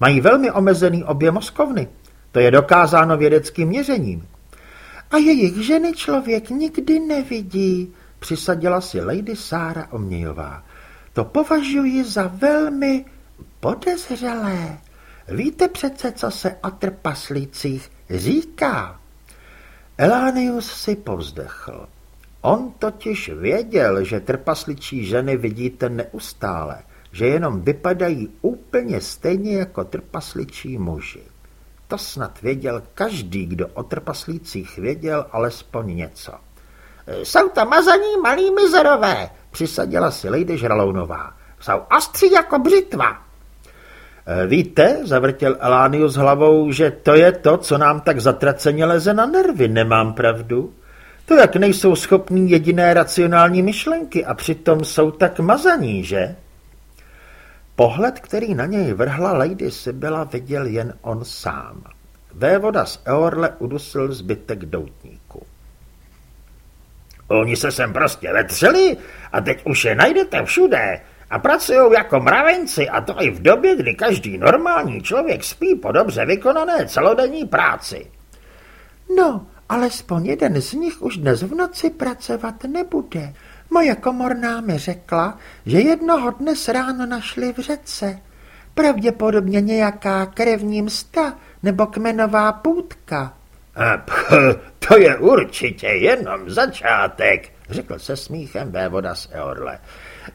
Mají velmi omezený objem mozkovny. To je dokázáno vědeckým měřením. A jejich ženy člověk nikdy nevidí, přisadila si Lady Sára Omnějová. To považuji za velmi podezřelé. Víte přece, co se o trpaslících říká? Elánius si povzdechl. On totiž věděl, že trpasličí ženy vidíte neustále, že jenom vypadají úplně stejně jako trpasličí muži. To snad věděl každý, kdo o trpaslících věděl alespoň něco. Jsou to mazaní malí mizerové, přisadila si Lady Žralounová. Jsou ostří jako břitva. Víte, zavrtěl Elánius hlavou, že to je to, co nám tak zatraceně leze na nervy, nemám pravdu? To jak nejsou schopní jediné racionální myšlenky a přitom jsou tak mazaní, že? Pohled, který na něj vrhla Lady Sibyla, viděl jen on sám. Vévoda z Eorle udusil zbytek doutníku. Oni se sem prostě vetřeli a teď už je najdete všude a pracují jako mravenci a to i v době, kdy každý normální člověk spí po dobře vykonané celodenní práci. No, alespoň jeden z nich už dnes v noci pracovat nebude, Moje komorná mi řekla, že jednoho dne s ráno našli v řece. Pravděpodobně nějaká krevní msta nebo kmenová půdka. A pch, to je určitě jenom začátek, řekl se smíchem vévoda z Eorle.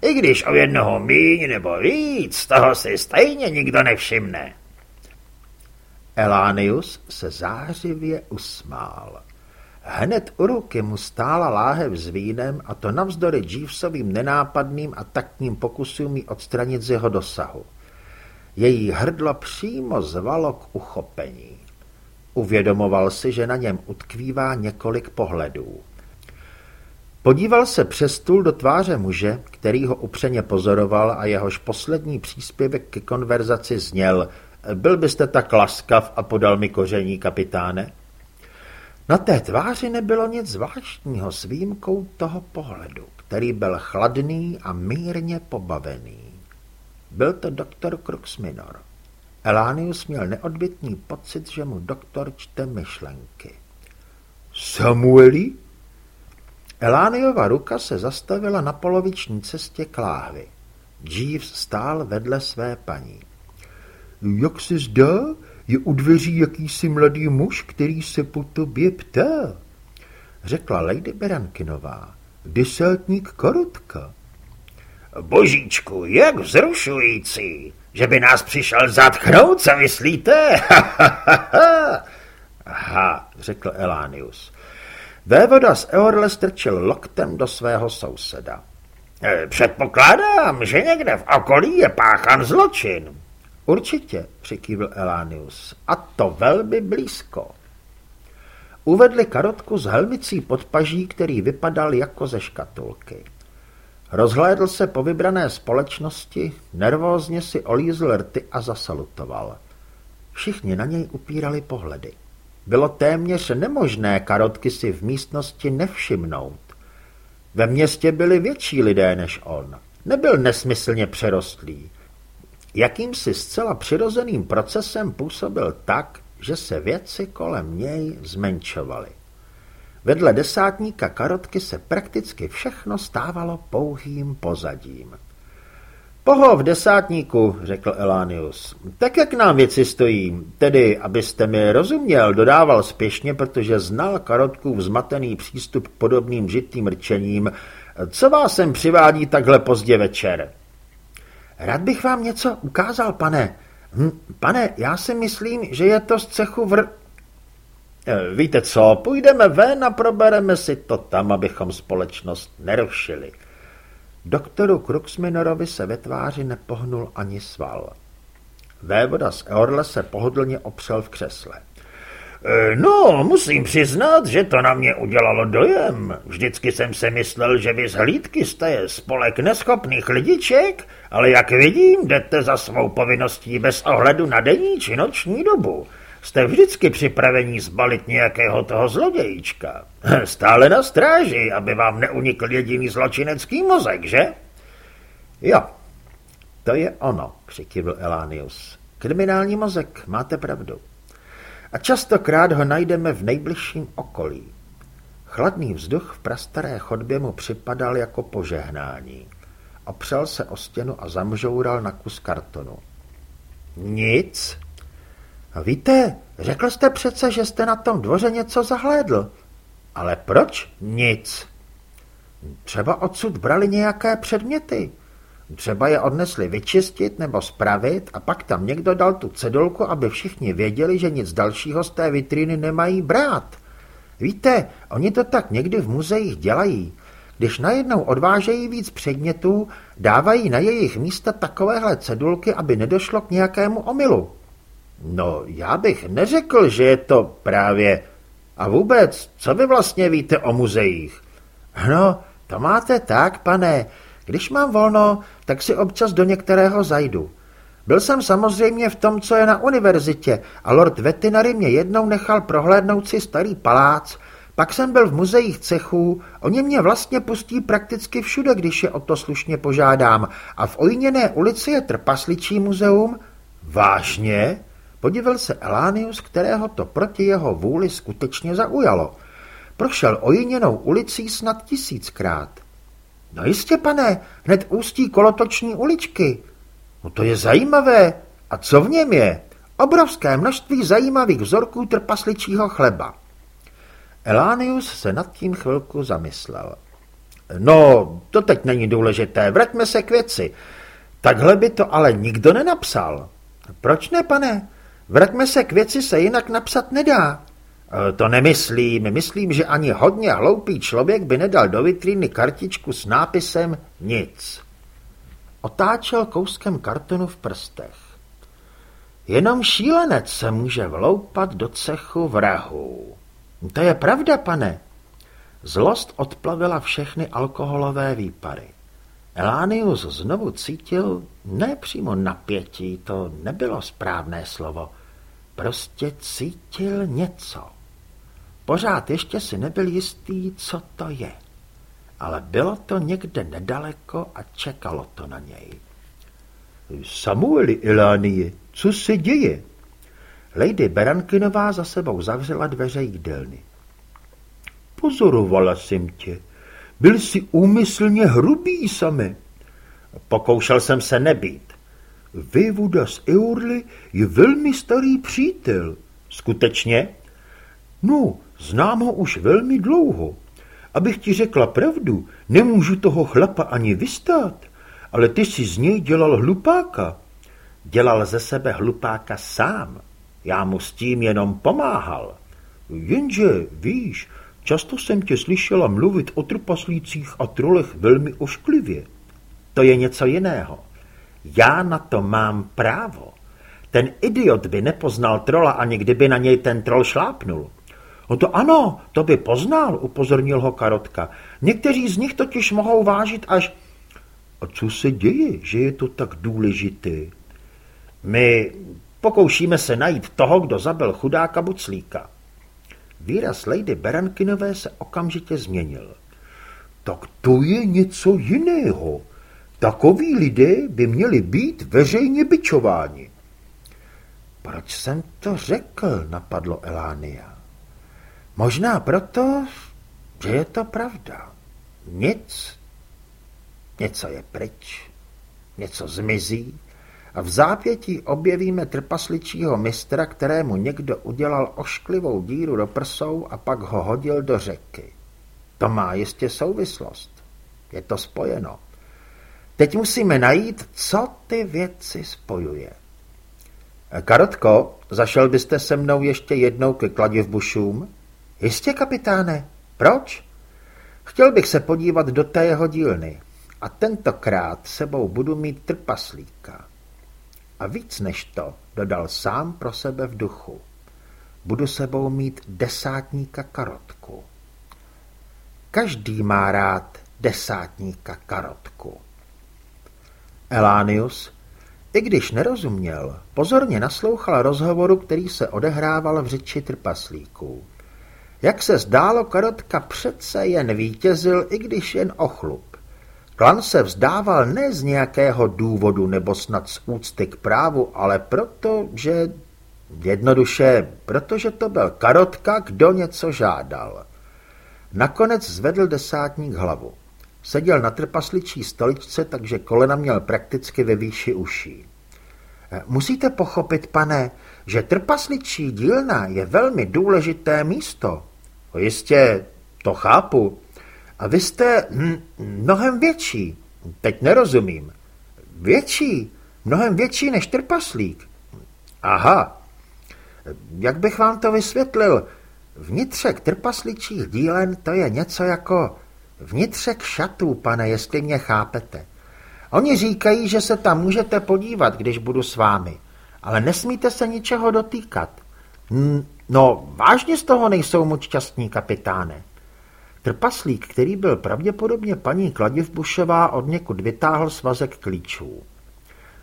I když o jednoho míň nebo víc, toho si stejně nikdo nevšimne. Elánius se zářivě usmál. Hned u ruky mu stála láhev s vínem a to navzdory Jeevesovým nenápadným a taktním pokusům ji odstranit z jeho dosahu. Její hrdlo přímo zvalo k uchopení. Uvědomoval si, že na něm utkvívá několik pohledů. Podíval se přes stůl do tváře muže, který ho upřeně pozoroval a jehož poslední příspěvek ke konverzaci zněl Byl byste tak laskav a podal mi koření, kapitáne? Na té tváři nebylo nic zvláštního s výjimkou toho pohledu, který byl chladný a mírně pobavený. Byl to doktor Crux Minor. Elánius měl neodbitný pocit, že mu doktor čte myšlenky. Samueli? Elániova ruka se zastavila na poloviční cestě k láhvi. Jeeves stál vedle své paní. Jak se zdá, je u dveří jakýsi mladý muž, který se po tobě ptá, řekla Lady Berankinová. Desátník Karotka. Božíčku, jak vzrušující, že by nás přišel zatknout, co myslíte? Aha, řekl Elánius. Vévoda z Eorle strčil loktem do svého souseda. E, předpokládám, že někde v okolí je páchan zločin. Určitě, přikývil Elánius, a to velmi blízko. Uvedli karotku s helmicí podpaží, který vypadal jako ze škatulky. Rozhlédl se po vybrané společnosti, nervózně si olízl rty a zasalutoval. Všichni na něj upírali pohledy. Bylo téměř nemožné karotky si v místnosti nevšimnout. Ve městě byli větší lidé než on. Nebyl nesmyslně přerostlý. Jakýmsi zcela přirozeným procesem působil tak, že se věci kolem něj zmenšovaly. Vedle desátníka karotky se prakticky všechno stávalo pouhým pozadím. Pohov desátníku, řekl Elánius, tak jak nám věci stojí, tedy, abyste mi rozuměl, dodával spěšně, protože znal karotkův vzmatený přístup k podobným žitým rčením, co vás sem přivádí takhle pozdě večer? Rád bych vám něco ukázal, pane. Hm, pane, já si myslím, že je to z cechu vr... Eh, víte co, půjdeme ven a probereme si to tam, abychom společnost nerušili. Doktoru Kruxminorovi se ve tváři nepohnul ani sval. Vévoda z Eorle se pohodlně opřel v křesle. E, no, musím přiznat, že to na mě udělalo dojem. Vždycky jsem se myslel, že vy z hlídky jste spolek neschopných lidiček, ale jak vidím, jdete za svou povinností bez ohledu na denní či noční dobu. Jste vždycky připravení zbalit nějakého toho zlodějíčka. Stále na stráži, aby vám neunikl jediný zločinecký mozek, že? Jo, to je ono, přikývil Elánius. Kriminální mozek, máte pravdu. A častokrát ho najdeme v nejbližším okolí. Chladný vzduch v prastaré chodbě mu připadal jako požehnání. Opřel se o stěnu a zamžoural na kus kartonu. Nic, víte, řekl jste přece, že jste na tom dvoře něco zahlédl. Ale proč nic? Třeba odsud brali nějaké předměty. Třeba je odnesli vyčistit nebo spravit a pak tam někdo dal tu cedulku, aby všichni věděli, že nic dalšího z té vitríny nemají brát. Víte, oni to tak někdy v muzeích dělají. Když najednou odvážejí víc předmětů, dávají na jejich místa takovéhle cedulky, aby nedošlo k nějakému omylu. No, já bych neřekl, že je to právě... A vůbec, co vy vlastně víte o muzeích? No, to máte tak, pane. Když mám volno, tak si občas do některého zajdu. Byl jsem samozřejmě v tom, co je na univerzitě a lord Vetinary mě jednou nechal prohlédnout si starý palác, pak jsem byl v muzeích cechů, oni mě vlastně pustí prakticky všude, když je o to slušně požádám. A v Ojněné ulici je trpasličí muzeum. Vážně? Podíval se Elánius, kterého to proti jeho vůli skutečně zaujalo. Prošel ojiněnou ulicí snad tisíckrát. No jistě, pane, hned ústí kolotoční uličky. No to je zajímavé. A co v něm je? Obrovské množství zajímavých vzorků trpasličího chleba. Elánius se nad tím chvilku zamyslel. No, to teď není důležité, vraťme se k věci. Takhle by to ale nikdo nenapsal. Proč ne, pane? Vraťme se k věci se jinak napsat nedá. E, to nemyslím. Myslím, že ani hodně hloupý člověk by nedal do vitríny kartičku s nápisem nic. Otáčel kouskem kartonu v prstech. Jenom šílenec se může vloupat do cechu vrahů. To je pravda, pane. Zlost odplavila všechny alkoholové výpary. Elánius znovu cítil ne přímo napětí, to nebylo správné slovo, Prostě cítil něco. Pořád ještě si nebyl jistý, co to je. Ale bylo to někde nedaleko a čekalo to na něj. Samueli Elánie, co se děje? Lady Berankinová za sebou zavřela dveře jídelny. Pozorovala jsem tě. Byl jsi úmyslně hrubý same. Pokoušel jsem se nebýt. Vévoda z Eorly je velmi starý přítel. Skutečně? No, znám ho už velmi dlouho. Abych ti řekla pravdu, nemůžu toho chlapa ani vystát, ale ty si z něj dělal hlupáka. Dělal ze sebe hlupáka sám. Já mu s tím jenom pomáhal. Jenže, víš, často jsem tě slyšela mluvit o trpaslících a trolech velmi ošklivě. To je něco jiného. Já na to mám právo. Ten idiot by nepoznal trola ani kdyby na něj ten trol šlápnul. No to ano, to by poznal, upozornil ho Karotka. Někteří z nich totiž mohou vážit až... A co se děje, že je to tak důležité? My pokoušíme se najít toho, kdo zabil chudáka Buclíka. Výraz Lady Berankinové se okamžitě změnil. Tak to je něco jiného. Takoví lidé by měli být veřejně byčováni. Proč jsem to řekl, napadlo Elánia. Možná proto, že je to pravda. Nic, něco je pryč, něco zmizí a v zápětí objevíme trpasličího mistra, kterému někdo udělal ošklivou díru do prsou a pak ho hodil do řeky. To má jistě souvislost. Je to spojeno. Teď musíme najít, co ty věci spojuje. Karotko, zašel byste se mnou ještě jednou ke bušům? Jistě, kapitáne. Proč? Chtěl bych se podívat do té jeho dílny a tentokrát sebou budu mít trpaslíka. A víc než to, dodal sám pro sebe v duchu. Budu sebou mít desátníka karotku. Každý má rád desátníka karotku. Elánius, i když nerozuměl, pozorně naslouchal rozhovoru, který se odehrával v řeči trpaslíků. Jak se zdálo, Karotka přece jen vítězil, i když jen ochlup. Klan se vzdával ne z nějakého důvodu nebo snad z úcty k právu, ale proto, že... Jednoduše, protože to byl Karotka, kdo něco žádal. Nakonec zvedl desátník hlavu. Seděl na trpasličí stoličce, takže kolena měl prakticky ve výši uší. Musíte pochopit, pane, že trpasličí dílna je velmi důležité místo. Jistě, to chápu. A vy jste mnohem větší. Teď nerozumím. Větší? Mnohem větší než trpaslík. Aha. Jak bych vám to vysvětlil? Vnitřek trpasličích dílen to je něco jako vnitřek šatů, pane, jestli mě chápete. Oni říkají, že se tam můžete podívat, když budu s vámi, ale nesmíte se ničeho dotýkat. No, vážně z toho nejsou moc šťastní, kapitáne. Trpaslík, který byl pravděpodobně paní Kladivbušová, od někud vytáhl svazek klíčů.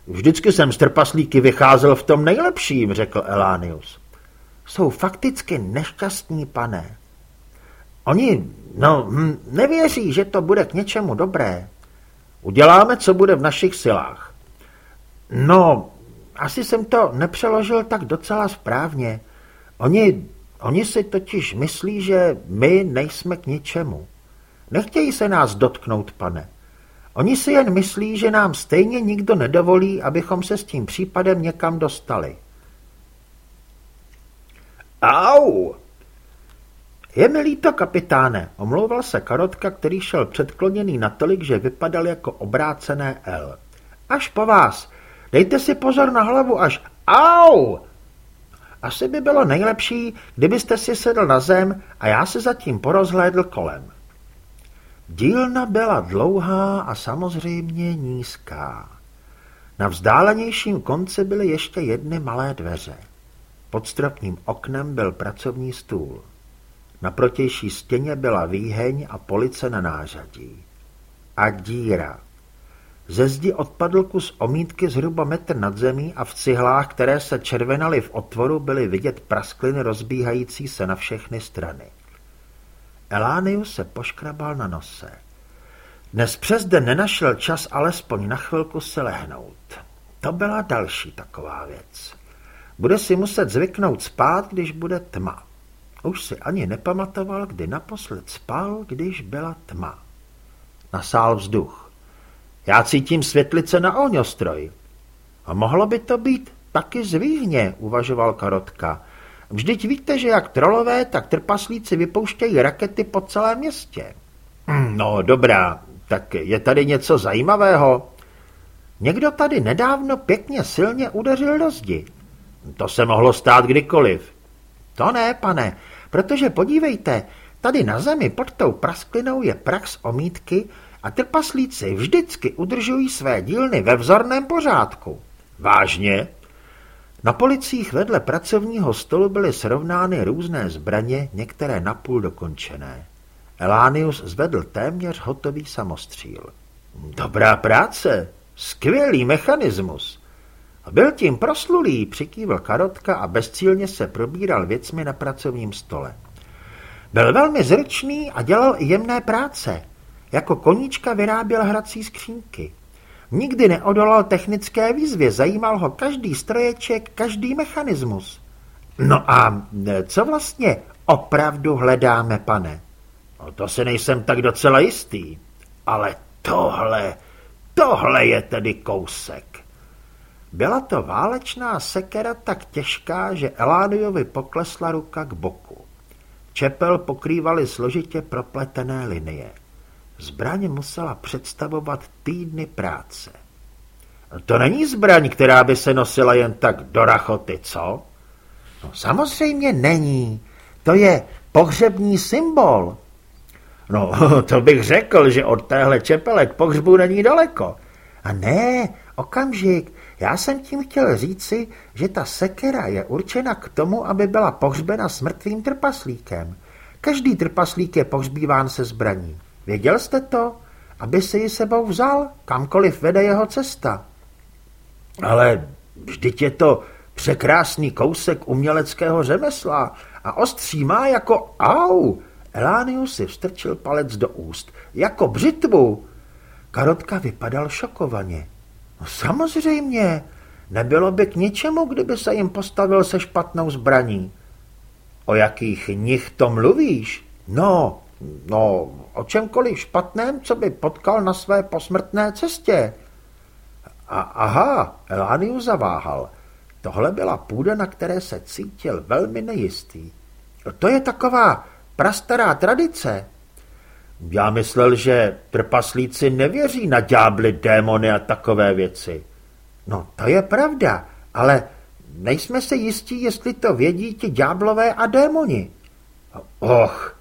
Vždycky jsem z trpaslíky vycházel v tom nejlepším, řekl Elánius. Jsou fakticky nešťastní, pane. Oni, no, hm, nevěří, že to bude k něčemu dobré. Uděláme, co bude v našich silách. No, asi jsem to nepřeložil tak docela správně. Oni, oni si totiž myslí, že my nejsme k ničemu. Nechtějí se nás dotknout, pane. Oni si jen myslí, že nám stejně nikdo nedovolí, abychom se s tím případem někam dostali. Au! Je mi líto, kapitáne, omlouval se Karotka, který šel předkloněný natolik, že vypadal jako obrácené L. Až po vás. Dejte si pozor na hlavu, až... Au! Asi by bylo nejlepší, kdybyste si sedl na zem a já se zatím porozhlédl kolem. Dílna byla dlouhá a samozřejmě nízká. Na vzdálenějším konci byly ještě jedny malé dveře. Pod stropním oknem byl pracovní stůl. Na protější stěně byla výheň a police na nářadí. A díra. Ze zdi odpadl kus omítky zhruba metr nad zemí a v cihlách, které se červenaly v otvoru, byly vidět praskliny rozbíhající se na všechny strany. Elánius se poškrabal na nose. Dnes přes den nenašel čas alespoň na chvilku se lehnout. To byla další taková věc. Bude si muset zvyknout spát, když bude tma. Už si ani nepamatoval, kdy naposled spal, když byla tma. Nasál vzduch. Já cítím světlice na ohňostroj. A mohlo by to být taky zvíhně, uvažoval Karotka. Vždyť víte, že jak trolové, tak trpaslíci vypouštějí rakety po celém městě. Hm, no dobrá, tak je tady něco zajímavého. Někdo tady nedávno pěkně silně udeřil do zdi. To se mohlo stát kdykoliv. To ne, pane. Protože podívejte, tady na zemi pod tou prasklinou je prach z omítky a trpaslíci vždycky udržují své dílny ve vzorném pořádku. Vážně? Na policích vedle pracovního stolu byly srovnány různé zbraně, některé napůl dokončené. Elánius zvedl téměř hotový samostříl. Dobrá práce, skvělý mechanismus. Byl tím proslulý, přikývl karotka a bezcílně se probíral věcmi na pracovním stole. Byl velmi zrčný a dělal i jemné práce. Jako koníčka vyráběl hrací skřínky. Nikdy neodolal technické výzvě, zajímal ho každý stroječek, každý mechanismus. No a co vlastně opravdu hledáme, pane? No to si nejsem tak docela jistý, ale tohle, tohle je tedy kousek. Byla to válečná sekera tak těžká, že Eládiovi poklesla ruka k boku. Čepel pokrývaly složitě propletené linie. Zbraň musela představovat týdny práce. To není zbraň, která by se nosila jen tak do rachoty, co? No samozřejmě není. To je pohřební symbol. No, to bych řekl, že od téhle čepele k pohřbu není daleko. A ne, okamžik, já jsem tím chtěl říci, že ta sekera je určena k tomu, aby byla pohřbena s mrtvým trpaslíkem. Každý trpaslík je pohřbíván se zbraní. Věděl jste to? Aby si ji sebou vzal, kamkoliv vede jeho cesta. Ale vždyť je to překrásný kousek uměleckého řemesla a ostří má jako au. Elánius si vstrčil palec do úst. Jako břitvu. Karotka vypadal šokovaně. No samozřejmě, nebylo by k ničemu, kdyby se jim postavil se špatnou zbraní. O jakých nich to mluvíš? No, no, o čemkoliv špatném, co by potkal na své posmrtné cestě. A aha, Elániu zaváhal. Tohle byla půda, na které se cítil velmi nejistý. To je taková prastará tradice. Já myslel, že trpaslíci nevěří na ďábly, démony a takové věci. No, to je pravda, ale nejsme se jistí, jestli to vědí ti ďáblové a démoni. Och!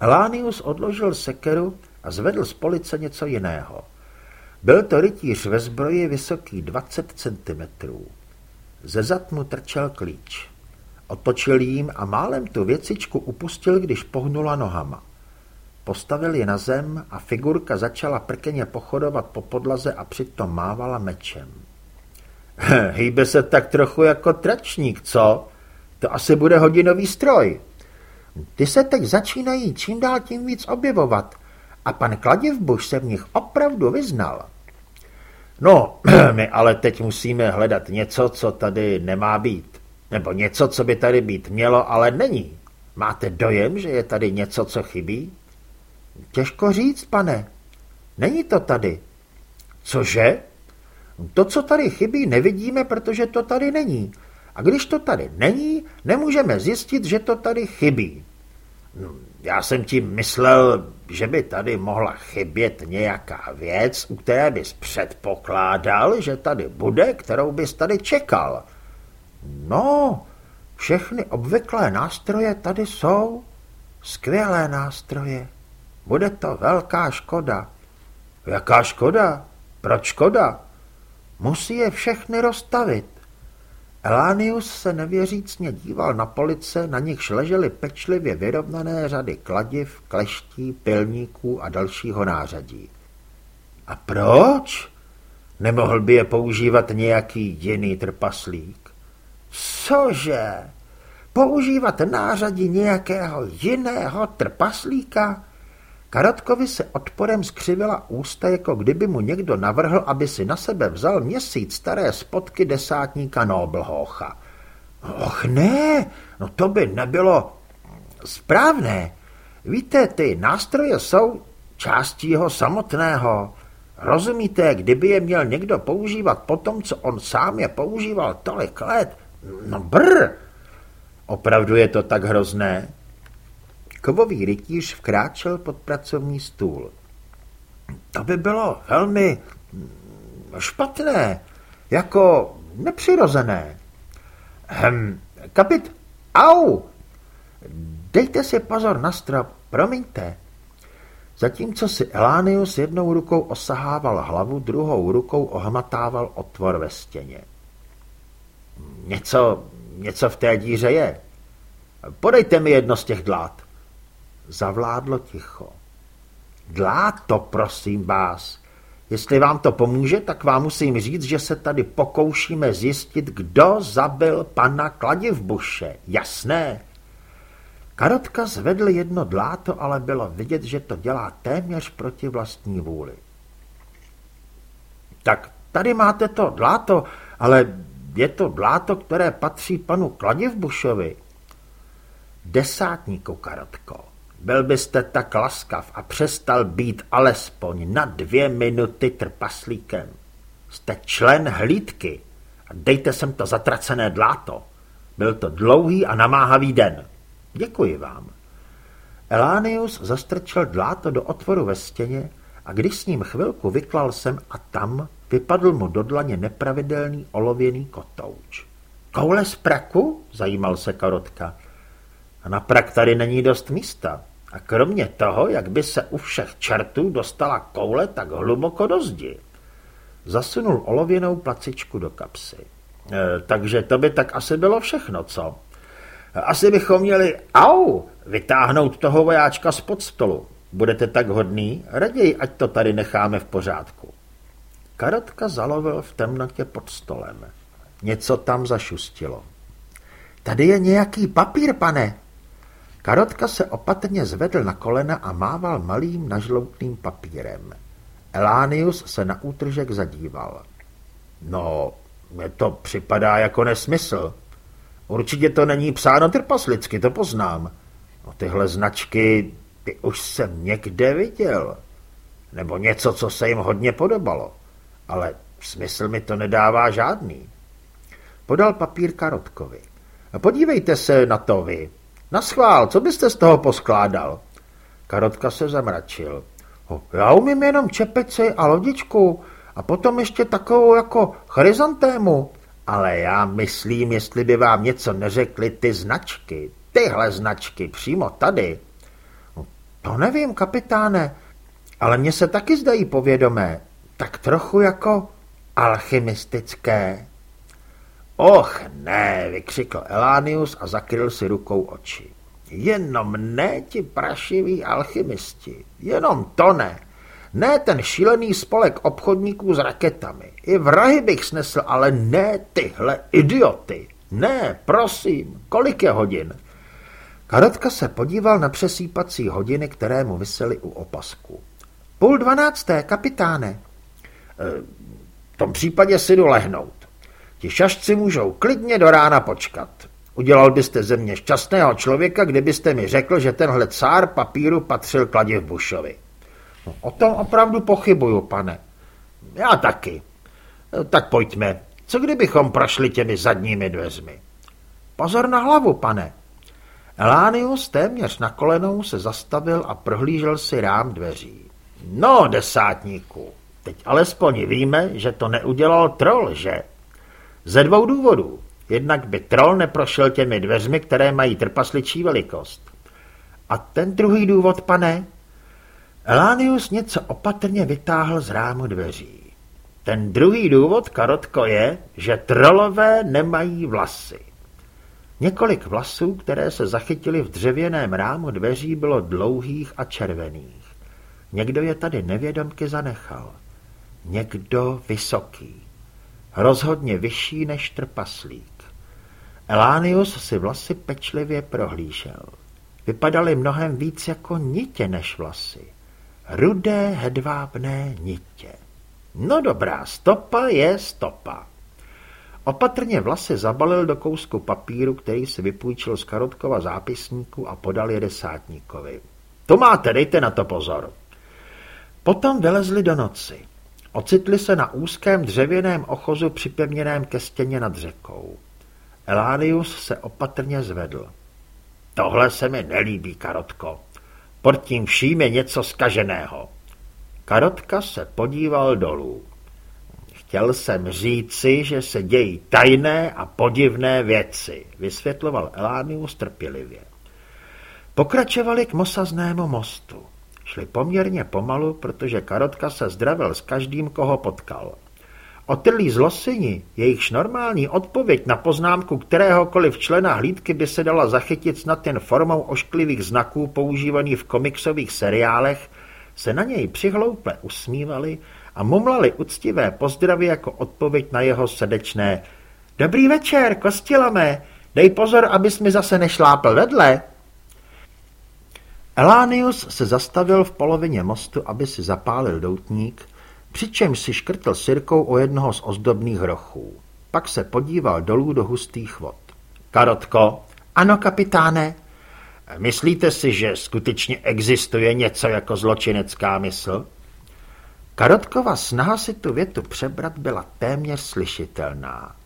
Elánius odložil sekeru a zvedl z police něco jiného. Byl to rytíř ve zbroji vysoký 20 centimetrů. Ze zad mu trčel klíč. Otočil jím a málem tu věcičku upustil, když pohnula nohama. Postavil ji na zem a figurka začala prkeně pochodovat po podlaze a přitom mávala mečem. Hýbe se tak trochu jako tračník, co? To asi bude hodinový stroj. Ty se teď začínají čím dál tím víc objevovat a pan Kladivbuš se v nich opravdu vyznal. No, my ale teď musíme hledat něco, co tady nemá být. Nebo něco, co by tady být mělo, ale není. Máte dojem, že je tady něco, co chybí? Těžko říct, pane. Není to tady. Cože? To, co tady chybí, nevidíme, protože to tady není. A když to tady není, nemůžeme zjistit, že to tady chybí. No, já jsem tím myslel, že by tady mohla chybět nějaká věc, u které bys předpokládal, že tady bude, kterou bys tady čekal. No, všechny obvyklé nástroje tady jsou. Skvělé nástroje. Bude to velká škoda. Jaká škoda? Proč škoda? Musí je všechny rozstavit. Elánius se nevěřícně díval na police, na nichž ležely pečlivě vyrovnané řady kladiv, kleští, pilníků a dalšího nářadí. A proč? Nemohl by je používat nějaký jiný trpaslík? Cože? Používat nářadí nějakého jiného trpaslíka? Karotkovi se odporem skřivila ústa, jako kdyby mu někdo navrhl, aby si na sebe vzal měsíc staré spotky desátníka Noblhocha. Och ne, no to by nebylo správné. Víte, ty nástroje jsou částí jeho samotného. Rozumíte, kdyby je měl někdo používat po tom, co on sám je používal tolik let? No brr! Opravdu je to tak hrozné? Kovový rytíř vkráčel pod pracovní stůl. To by bylo velmi špatné, jako nepřirozené. Hm, kapit, au, Dejte si pozor na strop, promiňte. Zatímco si Elánius jednou rukou osahával hlavu, druhou rukou ohmatával otvor ve stěně. Něco, něco v té díře je. Podejte mi jedno z těch dlát. Zavládlo ticho. Dlát to, prosím vás. Jestli vám to pomůže, tak vám musím říct, že se tady pokoušíme zjistit, kdo zabil pana Kladivbuše. Jasné? Karotka zvedl jedno dláto, ale bylo vidět, že to dělá téměř proti vlastní vůli. Tak tady máte to dláto, ale je to dláto, které patří panu Kladivbušovi. Desátníku, Karotko, byl byste tak laskav a přestal být alespoň na dvě minuty trpaslíkem. Jste člen hlídky a dejte sem to zatracené dláto. Byl to dlouhý a namáhavý den. Děkuji vám. Elánius zastrčil dláto do otvoru ve stěně a když s ním chvilku vyklal sem a tam, vypadl mu do dlaně nepravidelný olověný kotouč. Koule z praku? zajímal se Karotka. A na prak tady není dost místa. A kromě toho, jak by se u všech čertů dostala koule tak hluboko do zdi. Zasunul olověnou placičku do kapsy. E, takže to by tak asi bylo všechno, co? Asi bychom měli, au, vytáhnout toho vojáčka spod stolu. Budete tak hodný? Raději, ať to tady necháme v pořádku. Karotka zalovil v temnotě pod stolem. Něco tam zašustilo. Tady je nějaký papír, pane, Karotka se opatrně zvedl na kolena a mával malým nažloutným papírem. Elánius se na útržek zadíval. No, mně to připadá jako nesmysl. Určitě to není psáno trpaslicky, to poznám. No tyhle značky, ty už jsem někde viděl. Nebo něco, co se jim hodně podobalo. Ale smysl mi to nedává žádný. Podal papír Karotkovi. Podívejte se na to vy, Naschvál, co byste z toho poskládal? Karotka se zamračil. Já umím jenom čepici a lodičku a potom ještě takovou jako chryzantému. Ale já myslím, jestli by vám něco neřekli ty značky, tyhle značky přímo tady. No, to nevím, kapitáne, ale mně se taky zdají povědomé, tak trochu jako alchymistické. Och ne, vykřikl Elánius a zakryl si rukou oči. Jenom ne ti prašiví alchymisti, jenom to ne. Ne ten šílený spolek obchodníků s raketami. I vrahy bych snesl, ale ne tyhle idioty. Ne, prosím, kolik je hodin? Karotka se podíval na přesýpací hodiny, které mu vysely u opasku. Půl dvanácté, kapitáne. E, v tom případě si jdu lehnout. Ti šašci můžou klidně do rána počkat. Udělal byste ze mě šťastného člověka, kdybyste mi řekl, že tenhle cár papíru patřil Kladiv Bušovi. No, o tom opravdu pochybuju, pane. Já taky. Tak pojďme. Co kdybychom prošli těmi zadními dveřmi? Pozor na hlavu, pane. Elánius téměř na kolenou se zastavil a prohlížel si rám dveří. No, desátníku, teď alespoň víme, že to neudělal troll, že? Ze dvou důvodů. Jednak by troll neprošel těmi dveřmi, které mají trpasličí velikost. A ten druhý důvod, pane? Elánius něco opatrně vytáhl z rámu dveří. Ten druhý důvod, Karotko, je, že trolové nemají vlasy. Několik vlasů, které se zachytily v dřevěném rámu dveří, bylo dlouhých a červených. Někdo je tady nevědomky zanechal. Někdo vysoký rozhodně vyšší než trpaslík. Elánius si vlasy pečlivě prohlížel. Vypadaly mnohem víc jako nitě než vlasy. Rudé hedvábné nitě. No dobrá, stopa je stopa. Opatrně vlasy zabalil do kousku papíru, který si vypůjčil z Karotkova zápisníku a podal je desátníkovi. To máte, dejte na to pozor. Potom vylezli do noci. Ocitli se na úzkém dřevěném ochozu připevněném ke stěně nad řekou. Elánius se opatrně zvedl. Tohle se mi nelíbí, Karotko. Pod tím vším je něco skaženého. Karotka se podíval dolů. Chtěl jsem říci, že se dějí tajné a podivné věci, vysvětloval Elánius trpělivě. Pokračovali k mosaznému mostu. Šli poměrně pomalu, protože Karotka se zdravil s každým, koho potkal. Otrlí zlosini, jejichž normální odpověď na poznámku kteréhokoliv člena hlídky by se dala zachytit snad jen formou ošklivých znaků používaných v komiksových seriálech, se na něj přihlouple usmívali a mumlali uctivé pozdravy jako odpověď na jeho srdečné Dobrý večer, kostilame, dej pozor, abys mi zase nešlápl vedle. Elánius se zastavil v polovině mostu, aby si zapálil doutník, přičemž si škrtl sirkou o jednoho z ozdobných rochů. Pak se podíval dolů do hustých vod. Karotko? Ano, kapitáne. Myslíte si, že skutečně existuje něco jako zločinecká mysl? Karotkova snaha si tu větu přebrat byla téměř slyšitelná.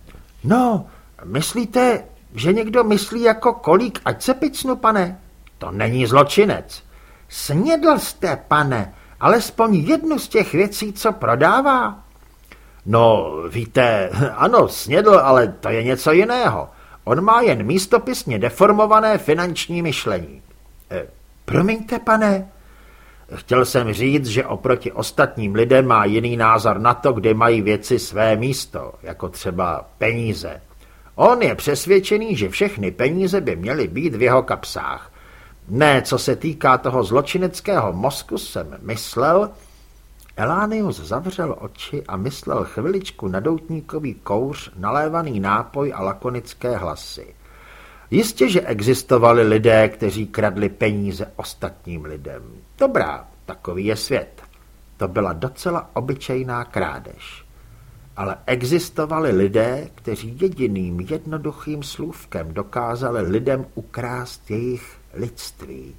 No, myslíte, že někdo myslí jako kolík, ať se picnu, pane? To není zločinec. Snědl jste, pane, alespoň jednu z těch věcí, co prodává? No, víte, ano, snědl, ale to je něco jiného. On má jen místopisně deformované finanční myšlení. E, promiňte, pane, Chtěl jsem říct, že oproti ostatním lidem má jiný názor na to, kde mají věci své místo, jako třeba peníze. On je přesvědčený, že všechny peníze by měly být v jeho kapsách. Ne, co se týká toho zločineckého mozku, jsem myslel... Elánius zavřel oči a myslel chviličku na doutníkový kouř, nalévaný nápoj a lakonické hlasy. Jistě, že existovali lidé, kteří kradli peníze ostatním lidem. Dobrá, takový je svět. To byla docela obyčejná krádež. Ale existovali lidé, kteří jediným jednoduchým slůvkem dokázali lidem ukrást jejich lidství.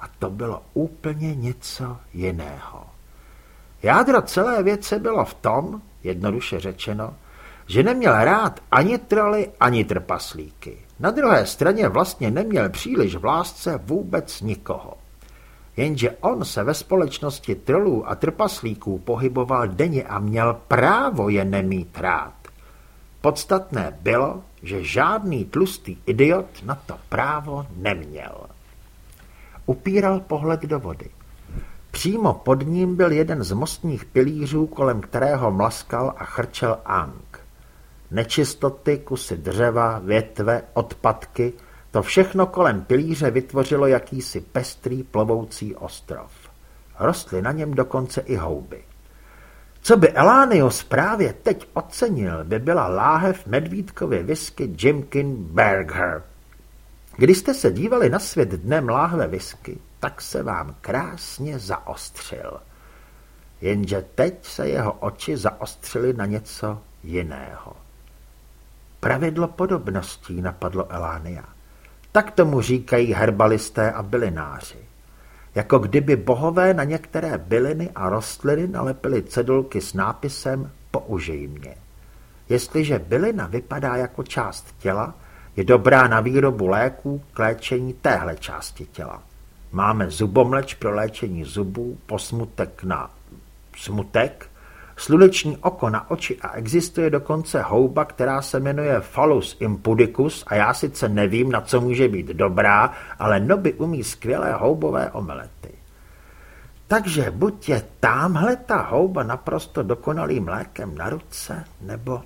A to bylo úplně něco jiného. Jádro celé věce bylo v tom, jednoduše řečeno, že neměl rád ani troly, ani trpaslíky. Na druhé straně vlastně neměl příliš v lásce vůbec nikoho. Jenže on se ve společnosti trolů a trpaslíků pohyboval denně a měl právo je nemít rád. Podstatné bylo, že žádný tlustý idiot na to právo neměl. Upíral pohled do vody. Přímo pod ním byl jeden z mostních pilířů, kolem kterého mlaskal a chrčel Ang. Nečistoty, kusy dřeva, větve, odpadky, to všechno kolem pilíře vytvořilo jakýsi pestrý plovoucí ostrov. Rostly na něm dokonce i houby. Co by Elánius právě teď ocenil, by byla láhev medvídkovy whisky Jimkin Berger. Když jste se dívali na svět dnem láhve whisky, tak se vám krásně zaostřil. Jenže teď se jeho oči zaostřily na něco jiného. Pravidlo podobností napadlo Elánia. Tak tomu říkají herbalisté a bylináři. Jako kdyby bohové na některé byliny a rostliny nalepili cedulky s nápisem Použij mě. Jestliže bylina vypadá jako část těla, je dobrá na výrobu léků k léčení téhle části těla. Máme zubomleč pro léčení zubů, posmutek na smutek, sluneční oko na oči a existuje dokonce houba, která se jmenuje Phallus impudicus a já sice nevím, na co může být dobrá, ale noby umí skvělé houbové omelety. Takže buď je támhle ta houba naprosto dokonalým lékem na ruce, nebo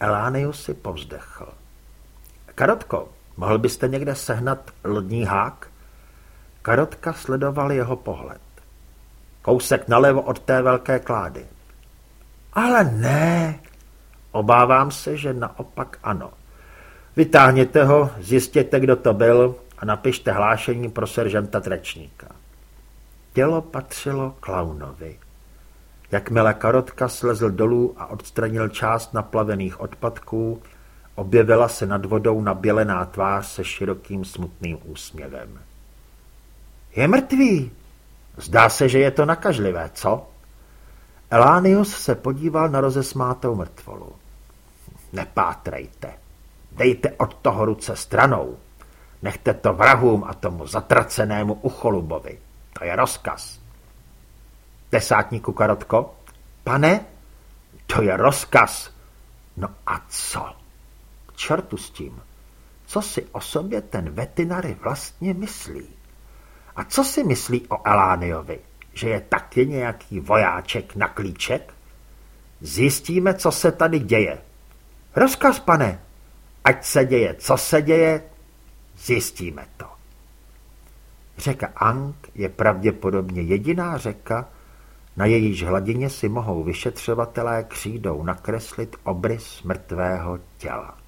Elánius si povzdechl. Karotko, mohl byste někde sehnat lodní hák? Karotka sledoval jeho pohled. Kousek nalevo od té velké klády. Ale ne. Obávám se, že naopak ano. Vytáhněte ho, zjistěte, kdo to byl a napište hlášení pro seržanta Trečníka. Tělo patřilo klaunovi. Jakmile karotka slezl dolů a odstranil část naplavených odpadků, objevila se nad vodou nabělená tvář se širokým smutným úsměvem. Je mrtvý. Zdá se, že je to nakažlivé, co? Elánius se podíval na rozesmátou mrtvolu. Nepátrejte. Dejte od toho ruce stranou. Nechte to vrahům a tomu zatracenému ucholubovi. To je rozkaz. Desátníku Karotko? Pane? To je rozkaz. No a co? K čertu s tím. Co si o sobě ten veterinary vlastně myslí? A co si myslí o Elániovi? Že je taky nějaký vojáček na klíček? Zjistíme, co se tady děje. Rozkaz, pane. Ať se děje, co se děje, zjistíme to. Řeka Ang je pravděpodobně jediná řeka, na jejíž hladině si mohou vyšetřovatelé křídou nakreslit obrys mrtvého těla.